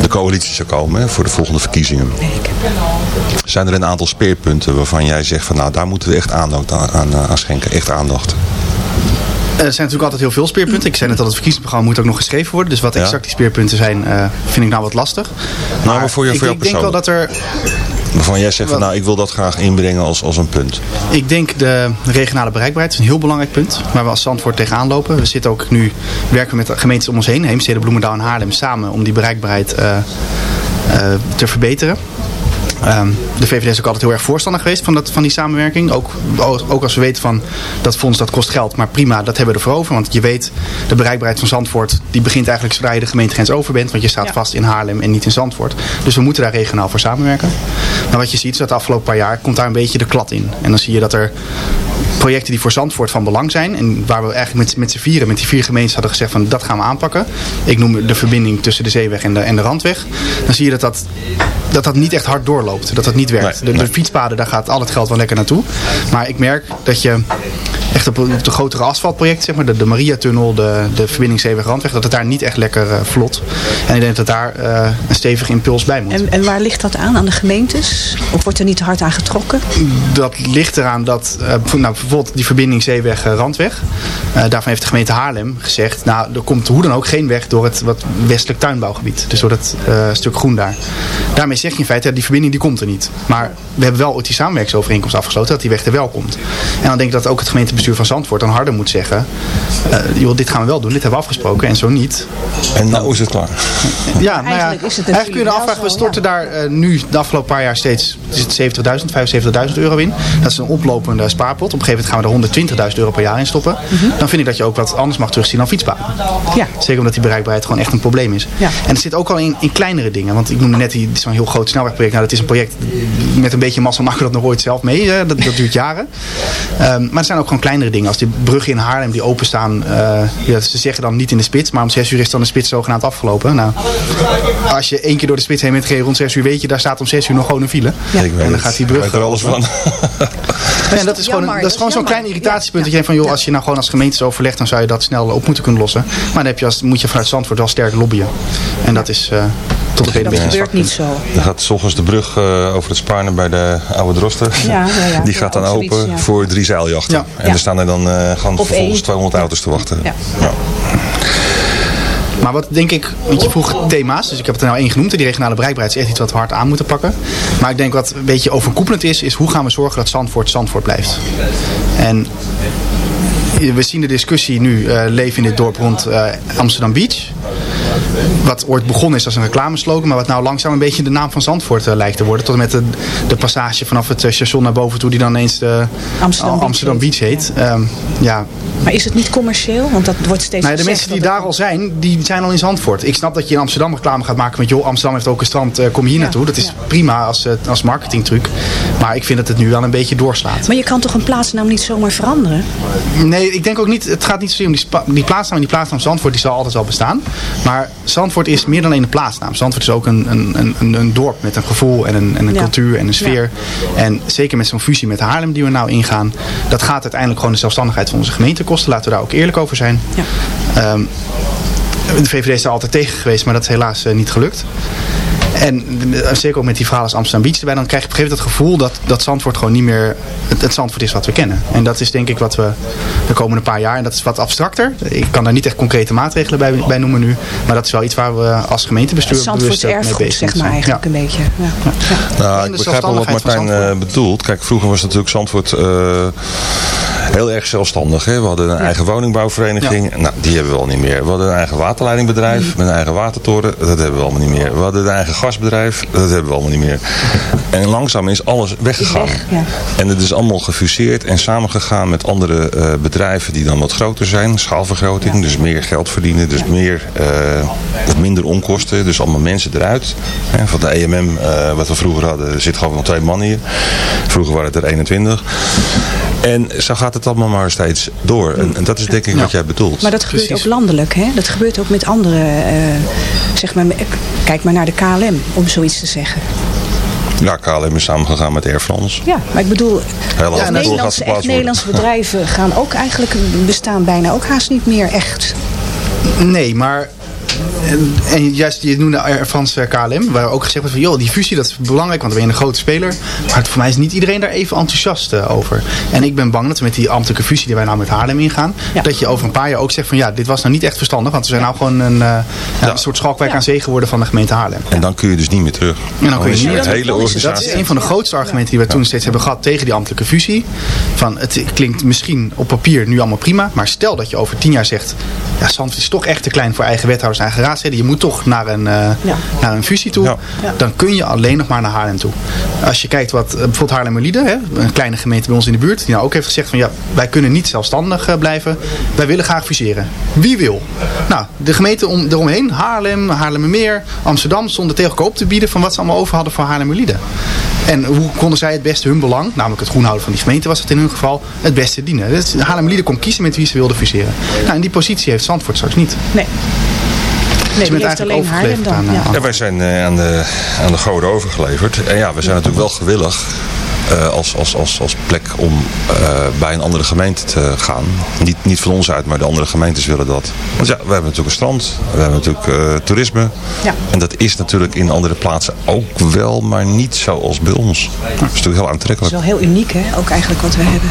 de coalitie zou komen hè, voor de volgende verkiezingen. Zijn er een aantal speerpunten waarvan jij zegt van nou daar moeten we echt aandacht aan, aan, aan schenken. Echt aandacht. Er zijn natuurlijk altijd heel veel speerpunten. Ik zei net al, het verkiezingsprogramma moet ook nog geschreven worden. Dus wat exact die speerpunten zijn, eh, vind ik nou wat lastig. Nou, maar voor, je, ik, voor jou ik denk wel dat er Waarvan jij zegt van nou ik wil dat graag inbrengen als, als een punt. Ik denk de regionale bereikbaarheid is een heel belangrijk punt. Waar we als Zandvoort tegenaan lopen. We zitten ook nu, werken we met gemeentes om ons heen. Heemstede, Bloemendaal en Haarlem samen om die bereikbaarheid eh, eh, te verbeteren. Ehm, de VVD is ook altijd heel erg voorstander geweest van, dat, van die samenwerking. Ook, ook als we weten van dat fonds dat kost geld. Maar prima, dat hebben we ervoor over. Want je weet, de bereikbaarheid van Zandvoort die begint eigenlijk zodra je de gemeentegrens over bent. Want je staat vast in Haarlem en niet in Zandvoort. Dus we moeten daar regionaal voor samenwerken. Maar wat je ziet is dat de afgelopen paar jaar komt daar een beetje de klad in. En dan zie je dat er projecten die voor Zandvoort van belang zijn. En waar we eigenlijk met, met z'n vieren, met die vier gemeentes hadden gezegd van dat gaan we aanpakken. Ik noem de verbinding tussen de zeeweg en de, en de randweg. Dan zie je dat dat, dat dat niet echt hard doorloopt. Dat dat niet werkt. Nee, de, nee. de fietspaden, daar gaat al het geld wel lekker naartoe. Maar ik merk dat je echt op, op de grotere asfaltprojecten, zeg maar, de, de Maria-tunnel, de, de verbinding zeeweg-randweg, dat het daar niet echt lekker eh, vlot. En ik denk dat daar eh, een stevige impuls bij moet. En, en waar ligt dat aan? Aan de gemeentes? Of wordt er niet te hard aan getrokken? Dat ligt eraan dat, eh, nou, bijvoorbeeld die verbinding Zeeweg-Randweg, daarvan heeft de gemeente Haarlem gezegd, nou, er komt hoe dan ook geen weg door het wat westelijk tuinbouwgebied. Dus door dat stuk groen daar. Daarmee zeg je in feite, ja, die verbinding die komt er niet. Maar we hebben wel ooit die samenwerkingsovereenkomst afgesloten, dat die weg er wel komt. En dan denk ik dat ook het gemeentebestuur van Zandvoort dan harder moet zeggen, eh, joh, dit gaan we wel doen, dit hebben we afgesproken en zo niet. En nou is het klaar. Ja, nou ja, Eigenlijk is het eigenlijk kun je afvragen, we storten daar eh, nu de afgelopen paar jaar steeds is het 70.000, 75.000 euro in. Dat is een oplopende spaarpot. Op een gegeven moment gaan we er 120.000 euro per jaar in stoppen. Dan vind ik dat je ook wat anders mag terugzien dan fietspaden. Ja. Zeker omdat die bereikbaarheid gewoon echt een probleem is. Ja. En het zit ook al in, in kleinere dingen. Want ik noemde net die- zo'n heel groot snelwegproject. Nou, dat is een project met een beetje massa maken we dat nog ooit zelf mee. hè. Dat, dat duurt jaren. Ehm, maar er zijn ook gewoon kleinere dingen. Als die bruggen in Haarlem die openstaan. eh ja, ze zeggen dan niet in de spits. Maar om 6 uur is dan de spits zogenaamd afgelopen. Nou, als je één keer door de spits heen bent gereden rond 6 uur, weet je, daar staat om 6 uur nog gewoon een file. Ik weet en dan gaat die Ik brug weet er alles van. Ja, en dat is gewoon, dat is gewoon zo'n klein irritatiepunt. Dat je denkt van, joh, als je nou gewoon als gemeente zo overlegt, dan zou je dat snel op moeten kunnen lossen. Maar dan heb je als, moet je vanuit Zandvoort wel sterk lobbyen. En dat is eh, tot Dat gebeurt niet zo. Dan gaat s ochtends de brug eh, over het Spaarne bij de oude Drosten. Ja, ja, ja. Die gaat dan open zoiets, voor drie zeiljachten. Ja. En Ja. er staan er dan eh, gewoon Of vervolgens één. 200 auto's te wachten. Ja. Maar wat denk ik, want je vroeg thema's, dus ik heb het er nou één genoemd. Die regionale bereikbaarheid is echt iets wat we hard aan moeten pakken. Maar ik denk wat een beetje overkoepelend is, is hoe gaan we zorgen dat Zandvoort Zandvoort blijft. En we zien de discussie nu eh, leven in dit dorp rond eh, Amsterdam Beach. Wat ooit begonnen is als een reclameslogan, maar wat nou langzaam een beetje de naam van Zandvoort eh, lijkt te worden. Tot en met de, de passage vanaf het eh, station naar boven toe, die dan ineens de Amsterdam Beach Amsterdam Beach heet. Ehm, ja, Maar is het niet commercieel? Want dat wordt steeds nou, ja, de mensen die daar al zijn, die zijn al in Zandvoort. Ik snap dat je in Amsterdam reclame gaat maken met joh, Amsterdam heeft ook een strand, eh, kom je hier naartoe. Dat is prima als, als marketingtruc. Maar ik vind dat het nu wel een beetje doorslaat. Maar je kan toch een plaatsnaam niet zomaar veranderen? Nee, ik denk ook niet, het gaat niet zozeer om die, die plaatsnaam. Die plaatsnaam Zandvoort die zal altijd wel bestaan. Maar Zandvoort is meer dan alleen een plaatsnaam. Zandvoort is ook een, een, een- een, dorp met een gevoel en een, en een Ja. cultuur en een sfeer. En zeker met zo'n fusie met Haarlem die we nou ingaan. Dat gaat uiteindelijk gewoon de zelfstandigheid van onze gemeente kosten. Laten we daar ook eerlijk over zijn. Ehm, de VVD is daar altijd tegen geweest, maar dat is helaas eh, niet gelukt. En zeker ook met die verhalen als Amsterdam Beach erbij, dan krijg je op een gegeven moment het gevoel dat, dat Zandvoort gewoon niet meer het, het Zandvoort is wat we kennen. En dat is denk ik wat we de komende paar jaar, en dat is wat abstracter. Ik kan daar niet echt concrete maatregelen bij, bij noemen nu, maar dat is wel iets waar we als gemeentebestuur Het Zandvoorts bewust mee erfgoed, bezig zeg moeten maar zijn. eigenlijk een beetje. Ja. Nou, ik begrijp wel wat Martijn eh, bedoelt. Kijk, vroeger was natuurlijk Zandvoort eh, heel erg zelfstandig. Hè? We hadden een eigen woningbouwvereniging. Nou, die hebben we al niet meer. We hadden een eigen waterleidingbedrijf met een eigen watertoren. Dat hebben we allemaal niet meer. We hadden een eigen gasbedrijf. Dat hebben we allemaal niet meer. En langzaam is alles weggegaan. En het is allemaal gefuseerd en samengegaan met andere eh, bedrijven die dan wat groter zijn. Schaalvergroting, dus meer geld verdienen. Dus meer, of minder onkosten. Dus allemaal mensen eruit. Hè, van de EMM, eh, wat we vroeger hadden, er zit gewoon nog twee man hier. Vroeger waren het er 21. En zo gaat het allemaal maar steeds door. En, en dat is denk ik wat jij bedoelt. Maar dat gebeurt ook landelijk, hè? Dat gebeurt ook met andere, eh, zeg maar, kijk maar naar de KLM, om zoiets te zeggen. Ja, KLM is samengegaan met Air France. Ja, maar ik bedoel, Nederlandse, echt worden. Nederlandse bedrijven gaan ook eigenlijk, bestaan bijna ook haast niet meer echt. Nee, maar en, en juist, je noemde Air France eh, KLM, waar ook gezegd wordt van, joh, die fusie dat is belangrijk, want we zijn een grote speler. Maar voor mij is niet iedereen daar even enthousiast eh, over. En ik ben bang dat we met die ambtelijke fusie die wij nou met Haarlem ingaan, dat je over een paar jaar ook zegt van, ja, dit was nou niet echt verstandig, want we zijn nou gewoon een, eh, ja, een soort schalkwijk aan zee geworden van de gemeente Haarlem. En dan kun je dus niet meer terug. En dan kun je niet het meer hele Dat is een van de grootste argumenten die we toen steeds hebben gehad tegen die ambtelijke fusie. Van, het klinkt misschien op papier nu allemaal prima, maar stel dat je over tien jaar zegt, ja, Zandvoort is toch echt te klein voor eigen wethouders en eigen raadsleden. Je moet toch naar een, eh, naar een fusie toe. Dan kun je alleen nog maar naar Haarlem toe. Als je kijkt wat eh, bijvoorbeeld Haarlemmerlieden, hè, een kleine gemeente bij ons in de buurt, die nou ook heeft gezegd van ja, wij kunnen niet zelfstandig eh, blijven. Wij willen graag fuseren. Wie wil? Nou, de gemeenten om, eromheen, Haarlem, Haarlemmermeer, Amsterdam, stonden tegen elkaar op te bieden van wat ze allemaal over hadden voor Haarlemmerlieden. En hoe konden zij het beste hun belang, namelijk het groen houden van die gemeente was het in hun geval, het beste dienen. Dus Haarlemmerlieden kon kiezen met wie ze wilden fuseren. Nou, en die positie heeft Zandvoort straks niet. Nee. Dus die bent heeft eigenlijk alleen Haarlem dan, aan, ja. aan Ja, wij zijn eh, aan, de, aan de goden overgeleverd. En ja, we zijn natuurlijk wel gewillig eh, als, als, als, als plek om eh, bij een andere gemeente te gaan. Niet, niet van ons uit, maar de andere gemeentes willen dat. Want ja, we hebben natuurlijk een strand, we hebben natuurlijk eh, toerisme. Ja. En dat is natuurlijk in andere plaatsen ook wel, maar niet zoals bij ons. Dat is natuurlijk heel Dat is aantrekkelijk. wel heel uniek, hè? Ook eigenlijk wat we hebben.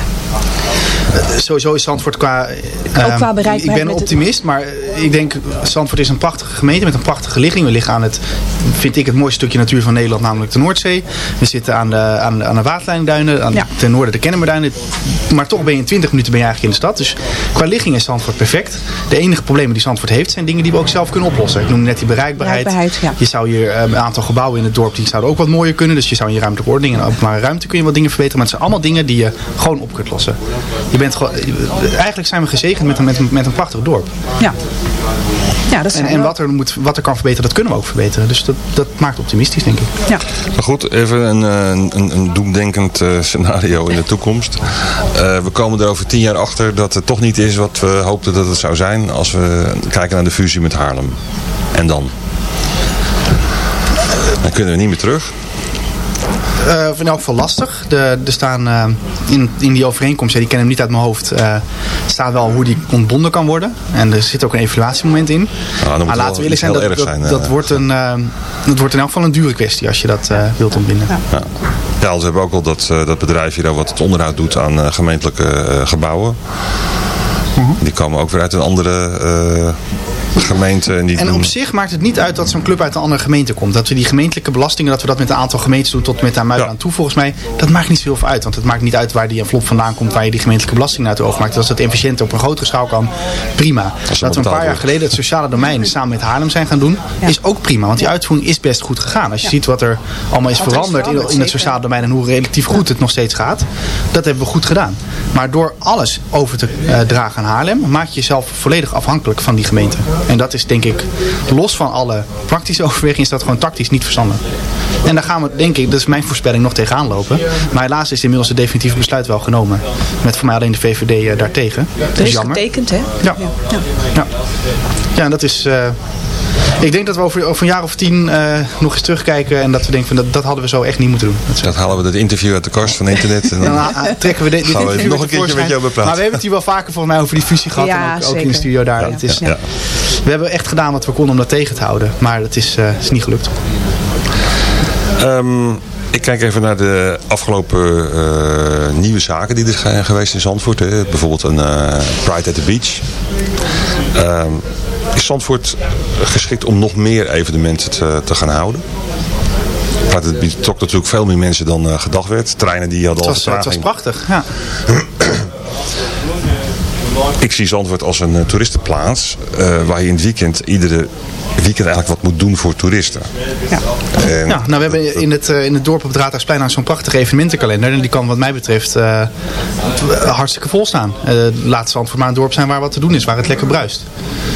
Sowieso is Zandvoort qua... eh, Ook qua bereikbaarheid Ik ben een het- optimist, maar ik denk Zandvoort is een prachtige gemeente met een prachtige ligging. We liggen aan het, vind ik, het mooiste stukje natuur van Nederland, namelijk de Noordzee. We zitten aan de, aan de, aan de waterlijnduinen, aan, ten noorden de Kennemerduinen. Maar toch ben je in 20 minuten ben je eigenlijk in de stad. Dus qua ligging is Zandvoort perfect. De enige problemen die Zandvoort heeft zijn dingen die we ook zelf kunnen oplossen. Ik noemde net die bereikbaarheid. Bereikbaarheid, ja. Je zou hier eh, een aantal gebouwen in het dorp die zouden ook wat mooier kunnen. Dus je zou in je ruimtelijke ordening en openbare ruimte kun je wat dingen verbeteren. Maar het zijn allemaal dingen die je gewoon op kunt lossen. Je bent gewoon, eigenlijk zijn we gezegend met een, met een, met een prachtig dorp. Ja. Ja, dat En, en wat, er moet, wat er kan verbeteren, dat kunnen we ook verbeteren. Dus dat, dat maakt optimistisch, denk ik. Ja. Maar goed, even een, eh, een, een eh, scenario in de toekomst. Eh, we komen er over tien jaar achter dat het toch niet is wat we hoopten dat het zou zijn als we kijken naar de fusie met Haarlem. En dan? Dan kunnen we niet meer terug. Eh in elk geval lastig. De, er staan eh, in, in die overeenkomst, ja, die ken ik niet uit mijn hoofd, eh, staat wel hoe die ontbonden kan worden. En er zit ook een evaluatiemoment in. Nou, maar laten we eerlijk zijn, dat, dat, wordt een, eh, dat wordt in elk geval een dure kwestie als je dat eh, wilt ontbinden. Ja. Ja, we hebben ook al dat, eh, dat bedrijf hier wat het onderhoud doet aan eh, gemeentelijke eh, gebouwen. Die komen ook weer uit een andere, gemeente. En, die En doen- op zich maakt het niet uit dat zo'n club uit een andere gemeente komt. Dat we die gemeentelijke belastingen, dat we dat met een aantal gemeentes doen tot met aan Muiden aan toe volgens mij. Dat maakt niet zoveel uit. Want het maakt niet uit waar die envelop vandaan komt, waar je die gemeentelijke belasting uit overmaakt. Als dat efficiënt op een grotere schaal kan, prima. Dat we een paar jaar geleden het sociale domein samen met Haarlem zijn gaan doen, is ook prima. Want die uitvoering is best goed gegaan. Als je ziet wat er allemaal is Wat er is veranderd in, in het sociale domein en hoe relatief goed het nog steeds gaat. Dat hebben we goed gedaan. Maar door alles over te eh, dragen aan Haarlem, maak je jezelf volledig afhankelijk van die gemeente. En dat is denk ik, los van alle praktische overwegingen, is dat gewoon tactisch niet verstandig. En daar gaan we, denk ik, dat is mijn voorspelling, nog tegenaan lopen. Maar helaas is inmiddels het definitieve besluit wel genomen. Met voor mij alleen de VVD eh, daartegen. Dat is is jammer. getekend, hè? Ja. Ja, ja en dat is... eh, ik denk dat we over, over een jaar of tien eh, nog eens terugkijken en dat we denken van dat, dat hadden we zo echt niet moeten doen. Dat, Dat halen we het interview uit de kast van internet. En dan dan ah, trekken we dit, dit gaan we nog een keertje met jou bepraten. Maar we hebben het hier wel vaker volgens mij over die fusie gehad. Ja, en ook, ook in de studio daar. Ja, het is, ja, ja. We hebben echt gedaan wat we konden om dat tegen te houden. Maar het is, eh, is niet gelukt. Ehm, ik kijk even naar de afgelopen eh, nieuwe zaken die er zijn geweest in Zandvoort. Hè. Bijvoorbeeld een eh, Pride at the Beach. Ehm, is Zandvoort geschikt om nog meer evenementen te, te gaan houden? Pride at the Beach trok natuurlijk veel meer mensen dan eh, gedacht werd. Treinen die hadden Het al was, het was vertraging. prachtig. Ja. Ik zie Zandvoort als een eh, toeristenplaats eh, waar je in het weekend iedere weekend eigenlijk wat moet doen voor toeristen. Ja. En Ja, nou, we hebben in het, eh, in het dorp op het Raadhuisplein nou zo'n prachtige evenementenkalender. En die kan wat mij betreft eh, hartstikke vol staan. Eh laat Zandvoort maar een dorp zijn waar wat te doen is, waar het lekker bruist.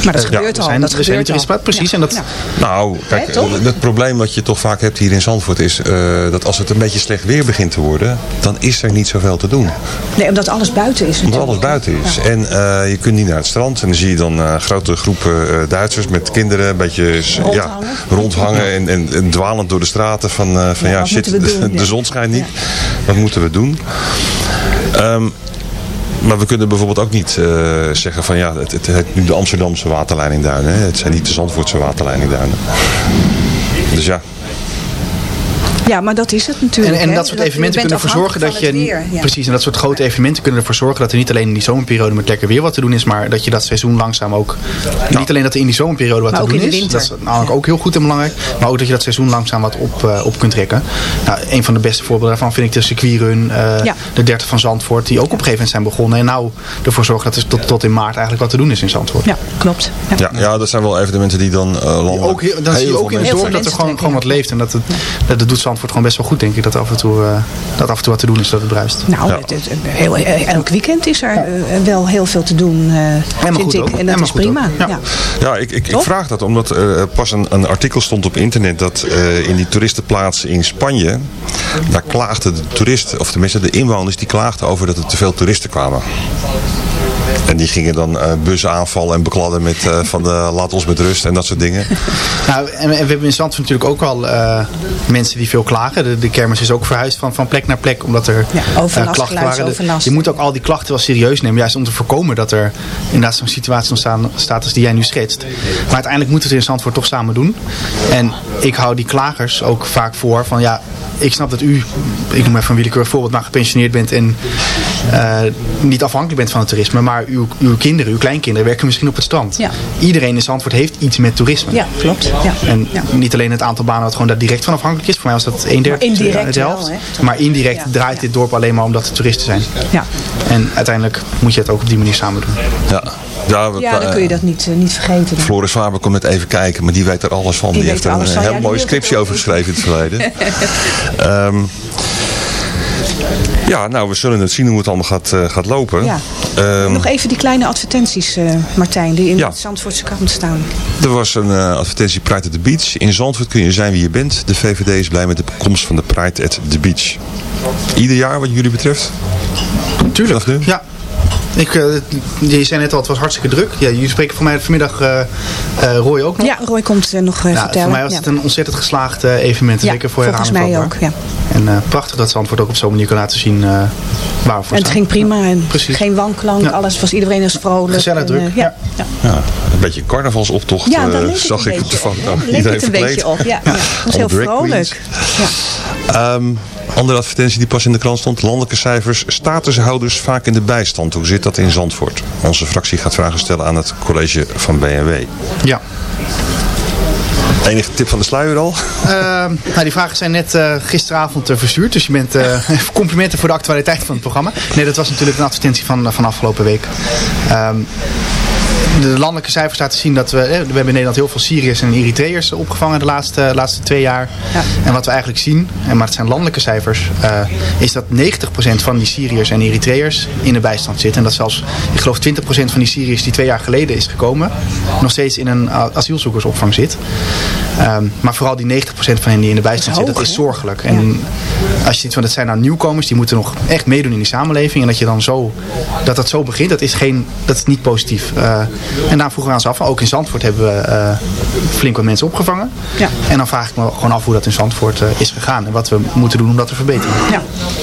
Maar dat gebeurt we al. zijn- dat zijn gebeurt het al. Precies, en dat, Ja. Nou, kijk, het probleem wat je toch vaak hebt hier in Zandvoort is eh, dat als het een beetje slecht weer begint te worden, dan is er niet zoveel te doen. Nee, omdat alles buiten is Omdat natuurlijk. alles buiten is. En eh, je kunt niet naar het strand en dan zie je dan eh, grote groepen eh, Duitsers met kinderen een beetje s- ja, Rondhangen. rondhangen en, en, en dwalend door de straten van, van Ja, shit, doen? de zon schijnt niet. Wat moeten we doen? Ehm, maar we kunnen bijvoorbeeld ook niet zeggen van ja, het, het heet nu de Amsterdamse waterleidingduinen. Hè? Het zijn niet de Zandvoortse waterleidingduinen. Dus ja, Ja, maar dat is het En, natuurlijk. en hè. dat soort evenementen kunnen ervoor zorgen dat je... het weer, ja. Precies, en dat soort grote evenementen kunnen ervoor zorgen dat er niet alleen in die zomerperiode met lekker weer wat te doen is, maar dat je dat seizoen langzaam ook... Niet alleen dat er in die zomerperiode wat Maar te ook doen in de is, dat is namelijk ook heel goed en belangrijk, maar ook dat je dat seizoen langzaam wat op, eh, op kunt trekken. Nou, een van de beste voorbeelden daarvan vind ik de circuitrun, eh, Ja. de 30 van Zandvoort, die ook op een gegeven moment zijn begonnen en nou ervoor zorgen dat er tot, tot in maart eigenlijk wat te doen is in Zandvoort. Ja, klopt. Ja. ja, ja, dat zijn wel evenementen die dan eh Ook, heel- dan heel zie je ook in het dorp dat er gewoon, gewoon wat leeft. En dat, het, dat, dat doet Zandvoort gewoon best wel goed, denk ik. Dat af en toe, eh, dat af en toe wat te doen is, dat het bruist. Nou, Ja. het, het- heel, elk weekend is er eh, wel heel veel te doen, eh vind goed ik. ook. En dat is prima. Ja. Ja. Ja, ik, ik, ik vraag dat omdat er pas een, een artikel stond op internet dat eh, in die toeristenplaats in Spanje, daar klaagden de toeristen, of tenminste de inwoners, die klaagden over dat er te veel toeristen kwamen. En die gingen dan eh, bussen aanvallen en bekladden met eh, van de laat ons met rust en dat soort dingen. Nou, en, en we hebben in Zandvoort natuurlijk ook al eh, mensen die veel klagen. De, de kermis is ook verhuisd van, van plek naar plek omdat er Ja, overlast, klachten waren. De- je moet ook al die klachten wel serieus nemen. Juist om te voorkomen dat er inderdaad zo'n situatie ontstaan staat als die jij nu schetst. Maar uiteindelijk moeten we het in Zandvoort toch samen doen. En ik hou die klagers ook vaak voor van ja, ik snap dat u, ik noem even een willekeurig voorbeeld, maar gepensioneerd bent en eh, niet afhankelijk bent van het toerisme. Maar uw, uw kinderen, uw kleinkinderen werken misschien op het strand. Ja. Iedereen in Zandvoort heeft iets met toerisme. Ja, klopt. Ja. En Ja. niet alleen het aantal banen wat gewoon daar direct van afhankelijk is. Voor mij was dat een derde, Maar indirect de helft. wel, hè? maar indirect Ja. draait dit dorp alleen maar omdat er toeristen zijn. Ja. En uiteindelijk moet je het ook op die manier samen doen. Ja, ja, dan kun je dat niet, eh, niet vergeten. Floris Faber komt net even kijken, maar die weet er alles van. Die heeft er een van. heel mooie scriptie over geschreven in het verleden. Ehm, ja, nou, we zullen het zien hoe het allemaal gaat, eh, gaat lopen. Ja. Ehm, Nog even die kleine advertenties, eh, Martijn, die in Ja. de Zandvoortse krant staan. Er was een eh, advertentie Pride at the Beach. In Zandvoort kun je zijn wie je bent. De VVD is blij met de komst van de Pride at the Beach. Ieder jaar wat jullie betreft? Tuurlijk. Ja. Ik, eh, je zei net al, het was hartstikke druk. Ja, jullie spreken voor mij vanmiddag eh eh, Roy ook nog. Ja, Roy komt eh, nog Nou, vertellen. voor mij was Ja. het een ontzettend geslaagd eh, evenement. Ja, Zeker voor volgens mij ook, ja. En eh, prachtig dat Zandvoort ook op zo'n manier kan laten zien eh, waar we voor En het staan. ging prima. En Precies. geen wanklank, Ja. alles was iedereen is vrolijk. Gezellig en, druk, ja. Ja. Ja, een beetje carnavalsoptocht Ja, het zag ik op de foto. het een beetje op, ja. ja. Dat was heel vrolijk. Ehm, Andere advertentie die pas in de krant stond. Landelijke cijfers, statushouders vaak in de bijstand. Hoe zit dat in Zandvoort? Onze fractie gaat vragen stellen aan het college van BMW. Ja. Enige tip van de sluier al? Uh, nou, die vragen zijn net uh, gisteravond uh, verstuurd. Dus je bent complimenten voor de actualiteit van het programma. Nee, dat was natuurlijk een advertentie van, van afgelopen week. Um, de landelijke cijfers laten zien dat we... We hebben in Nederland heel veel Syriërs en Eritreërs opgevangen de laatste, laatste twee jaar. Ja. En wat we eigenlijk zien, en maar het zijn landelijke cijfers... Uh, is dat 90% van die Syriërs en Eritreërs in de bijstand zitten. En dat zelfs, ik geloof 20% van die Syriërs die twee jaar geleden is gekomen... nog steeds in een asielzoekersopvang zit. Um, maar vooral die 90% van hen die in de bijstand zitten, dat is zorgelijk. En als je ziet van dat zijn nou nieuwkomers, die moeten nog echt meedoen in die samenleving. En dat je dan zo, dat dat zo begint, dat is, geen, dat is niet positief. Uh, en daar vroegen we ons af, ook in Zandvoort hebben we uh, flink wat mensen opgevangen. Ja. En dan vraag ik me gewoon af hoe dat in Zandvoort uh, is gegaan. En wat we moeten doen om dat te verbeteren. Ja.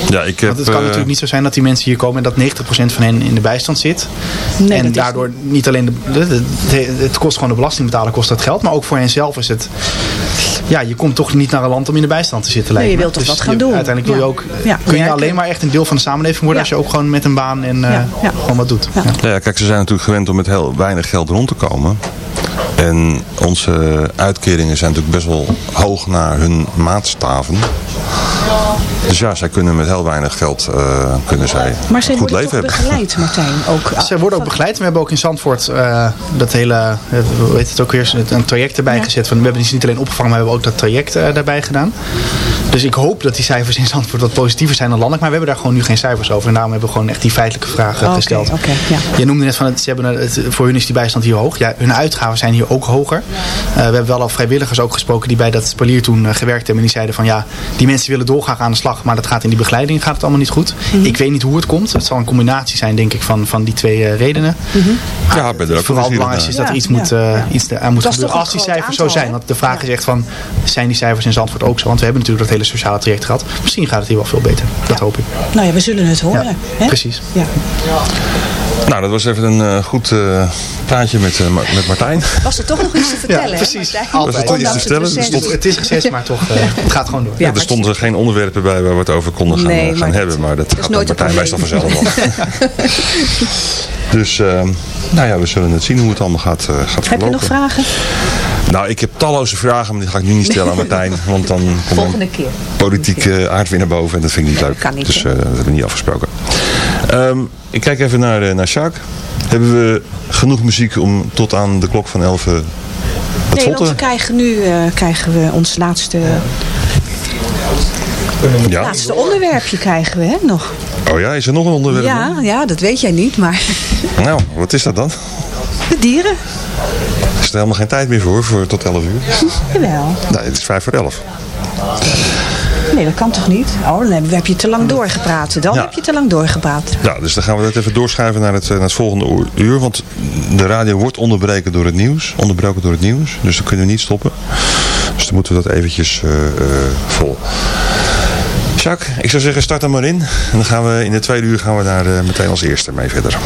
Ja, ik heb, Want het kan natuurlijk niet zo zijn dat die mensen hier komen en dat 90% van hen in de bijstand zit. Nee, en daardoor niet. alleen, de, de, de, het kost gewoon de belastingbetaler, kost dat geld. Maar ook voor hen zelf is het, ja, je komt toch niet naar een land om in de bijstand te zitten. Nee, je wilt toch dus wat gaan je, doen. Uiteindelijk wil je ook, ja. kun je alleen maar echt een deel van de samenleving worden als je ook gewoon met een baan en uh, gewoon wat doet. Ja. ja, kijk, ze zijn natuurlijk gewend om met heel weinig geld rond te komen. En onze uitkeringen zijn natuurlijk best wel hoog naar hun maatstaven. Dus ja, zij kunnen met heel weinig geld uh, kunnen zij maar zij goed worden leven hebben. begeleid, Martijn? Ook, Zij worden ook begeleid. We hebben ook in Zandvoort uh, dat hele, uh, hoe heet het ook weer, een traject erbij ja. gezet. Van, we hebben die niet alleen opgevangen, maar we hebben ook dat traject uh, daarbij gedaan. Dus ik hoop dat die cijfers in Zandvoort wat positiever zijn dan landelijk. Maar we hebben daar gewoon nu geen cijfers over. En daarom hebben we gewoon echt die feitelijke vragen gesteld. ja. Je noemde net van, het, ze hebben het, voor hun is die bijstand hier hoog. Ja, hun uitgaven zijn hier ook hoger. we hebben wel al vrijwilligers ook gesproken die bij dat spalier toen gewerkt hebben. En die zeiden van ja, die mensen willen dolgraag aan de slag. Maar dat gaat in die begeleiding gaat het allemaal niet goed. Mhm. Ik weet niet hoe het komt. Het zal een combinatie zijn denk ik van, van die twee uh, redenen. Mm. -hmm. Ja, ben er ook Vooral het belangrijkste is dat er iets, moet, uh, iets aan moet Dat is gebeuren. toch Als die cijfers zo zijn. Want de vraag is echt van, zijn die cijfers in Zandvoort ook zo? Want we hebben natuurlijk dat hele sociale traject gehad. Misschien gaat het hier wel veel beter. Dat hoop ik. Nou ja, we zullen het horen. Ja, hè? precies. Ja. Nou, dat was even een uh, goed uh, praatje met, uh, met Martijn. Was er toch nog iets te vertellen? Ja, precies. Hè, Was er toch iets te vertellen? Het, stond... het is gezegd, maar toch, het gaat gewoon door. Ja, er stonden geen onderwerpen bij waar we het over konden gaan, nee, gaan maar hebben. Maar dat, dat gaat nooit Martijn meestal vanzelf wel. dus, ehm, nou ja, we zullen het zien hoe het allemaal gaat, gaat verlopen. Heb je nog vragen? Nou, ik heb talloze vragen, maar die ga ik nu niet stellen aan Martijn. Want dan komt Volgende keer. politiek uh, aard weer naar boven en dat vind ik niet Nee, leuk. kan niet, dus uh, dat hebben we niet afgesproken. Um, ik kijk even naar, uh, naar Sjaak. Hebben we genoeg muziek om tot aan de klok van 11 wat Nee, vlot want we krijgen nu uh, krijgen we ons laatste, ja. laatste onderwerpje krijgen we, hè, nog. Oh ja, is er nog een onderwerp? Ja, ja, dat weet jij niet, maar Nou, wat is dat dan? de dieren. Is er helemaal geen tijd meer voor, voor tot 11 uur? Jawel. Nee, het is 5 voor 11. Nee, dat kan toch niet? Oh, dan heb, je te lang doorgepraat. Dan Ja. heb je te lang doorgepraat. Ja, dus dan gaan we dat even doorschuiven naar het, eh, naar het volgende uur. Want de radio wordt onderbreken door het nieuws. Onderbroken door het nieuws. Dus dan kunnen we niet stoppen. Dus dan moeten we dat eventjes uh, uh, vol. Jacques, ik zou zeggen start er maar in. En dan gaan we in de tweede uur gaan we daar uh, meteen als eerste mee verder.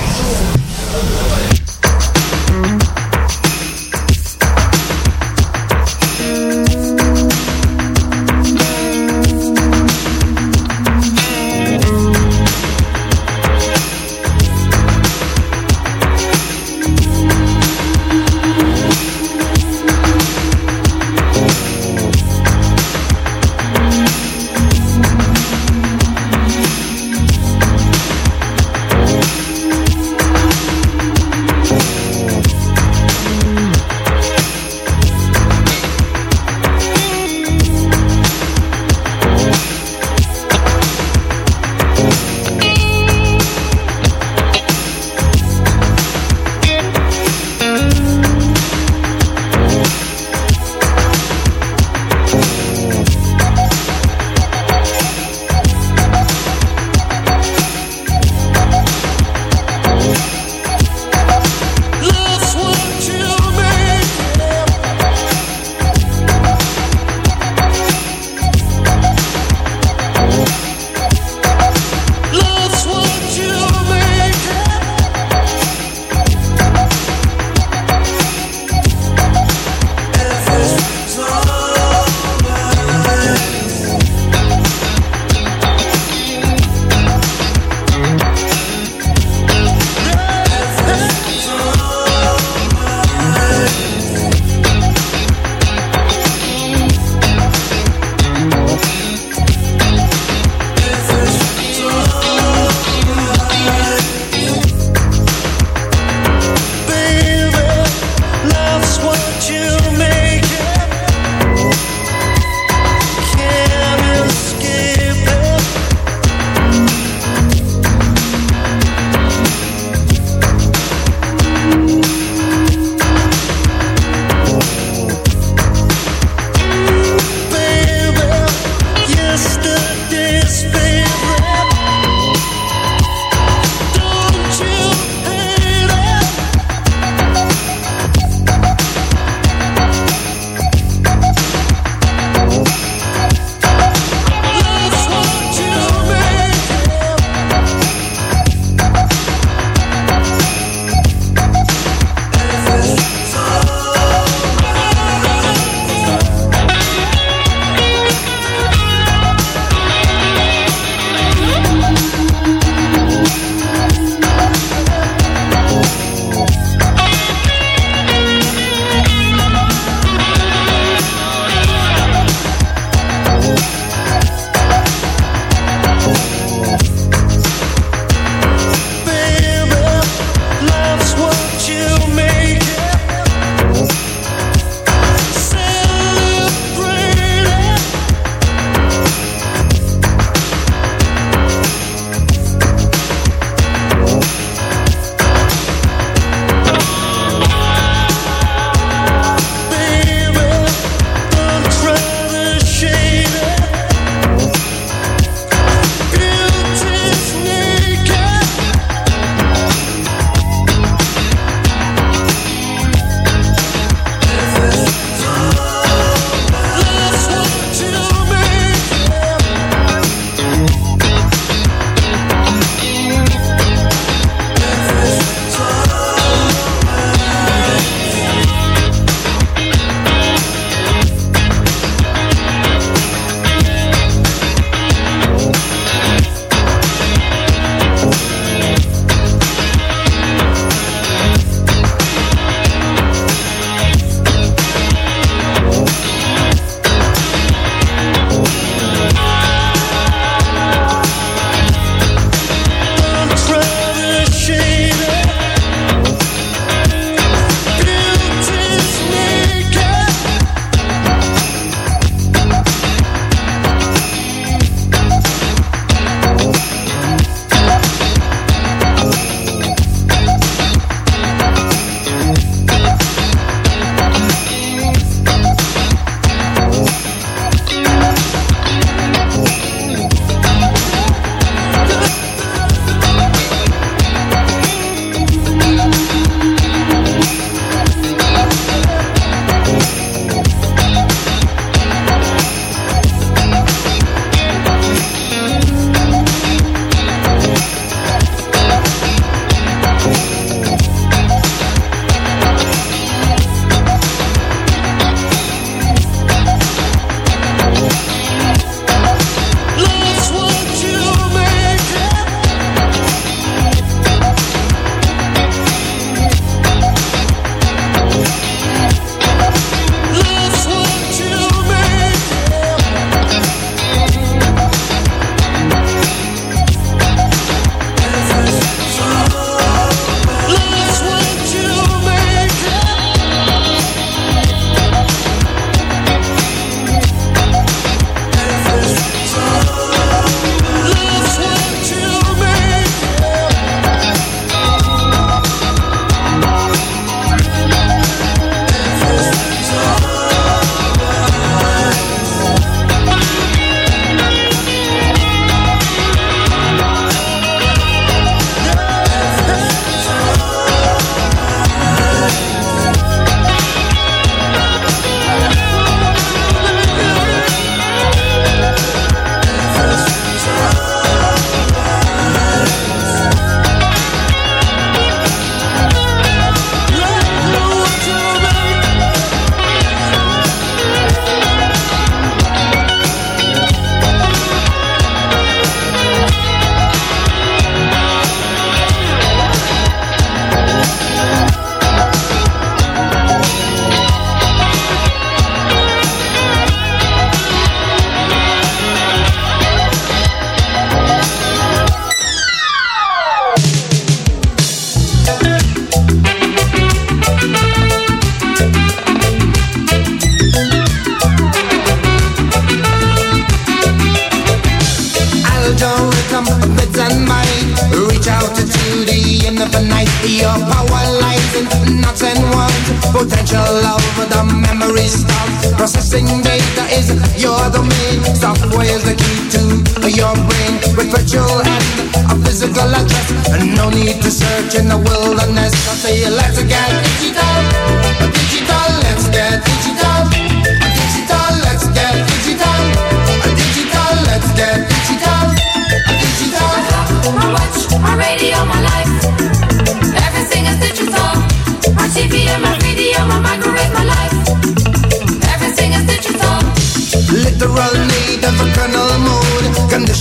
in the wilderness. I feel like again.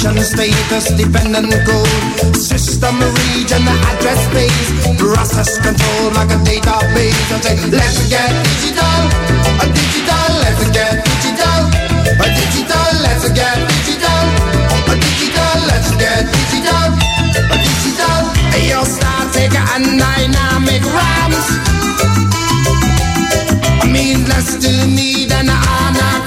Condition status dependent code System region address space. Process control like a database. I say let's get digital. A digital let's get digital. A digital let's get digital. A digital let's get digital. A digital. Hey yo start take a dynamic rhymes Means less to me than an anagram